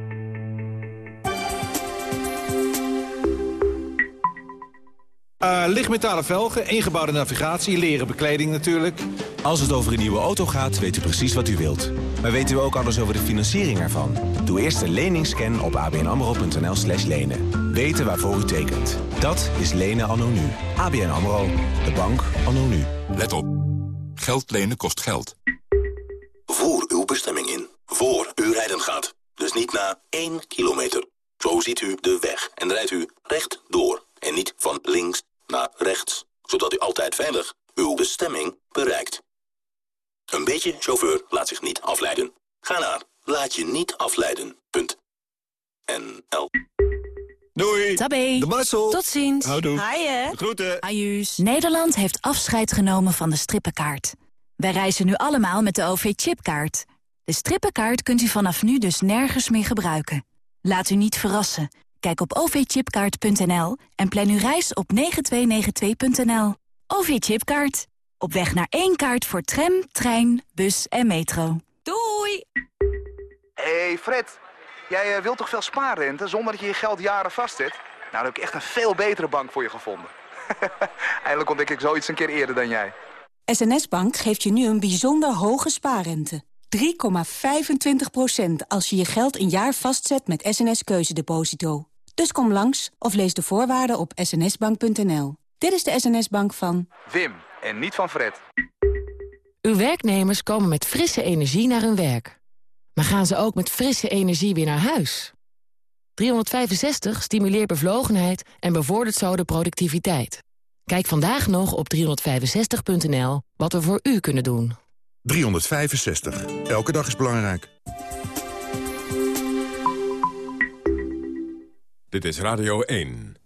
Uh, lichtmetalen velgen, ingebouwde navigatie, leren bekleding natuurlijk.
Als het over een nieuwe auto gaat, weet u precies wat u wilt. Maar weten u ook alles over de financiering ervan? Doe eerst een leningscan op abnamro.nl slash lenen. Weten waarvoor u tekent. Dat is lenen anno nu. ABN AMRO. De bank anno nu.
Let op. Geld lenen kost geld.
Voer uw bestemming in. Voor u rijden gaat. Dus niet na één kilometer. Zo ziet u de weg en rijdt u recht door. En niet van links naar rechts. Zodat u altijd veilig uw bestemming bereikt. Een beetje chauffeur laat zich niet afleiden. Ga naar laat je niet afleiden. Punt. NL.
Doei.
Tabé.
De Marcel.
Tot ziens.
Houdoe.
Haaien.
Groeten.
Ajuus. Nederland heeft afscheid genomen van de strippenkaart. Wij reizen nu allemaal met de OV-chipkaart. De strippenkaart kunt u vanaf nu dus nergens meer gebruiken. Laat u niet verrassen. Kijk op ovchipkaart.nl en plan uw reis op 9292.nl. OV-chipkaart. Op weg naar één kaart voor tram, trein, bus en metro. Doei!
hey Fred, jij eh, wilt toch veel spaarrente zonder dat je je geld jaren vastzet? Nou, dan heb ik echt een veel betere bank voor je gevonden. *laughs* Eindelijk ontdek ik zoiets een keer eerder dan jij.
SNS Bank geeft je nu een bijzonder hoge spaarrente. 3,25% als je je geld een jaar vastzet met SNS Keuzedeposito. Dus kom langs of lees de voorwaarden op snsbank.nl. Dit is de SNS-bank van...
Wim, en niet van Fred.
Uw werknemers komen met frisse energie naar hun werk. Maar gaan ze ook met frisse energie weer naar huis? 365 stimuleert bevlogenheid en bevordert zo de productiviteit. Kijk vandaag nog op 365.nl wat we voor u kunnen doen.
365. Elke dag is belangrijk. Dit is Radio 1.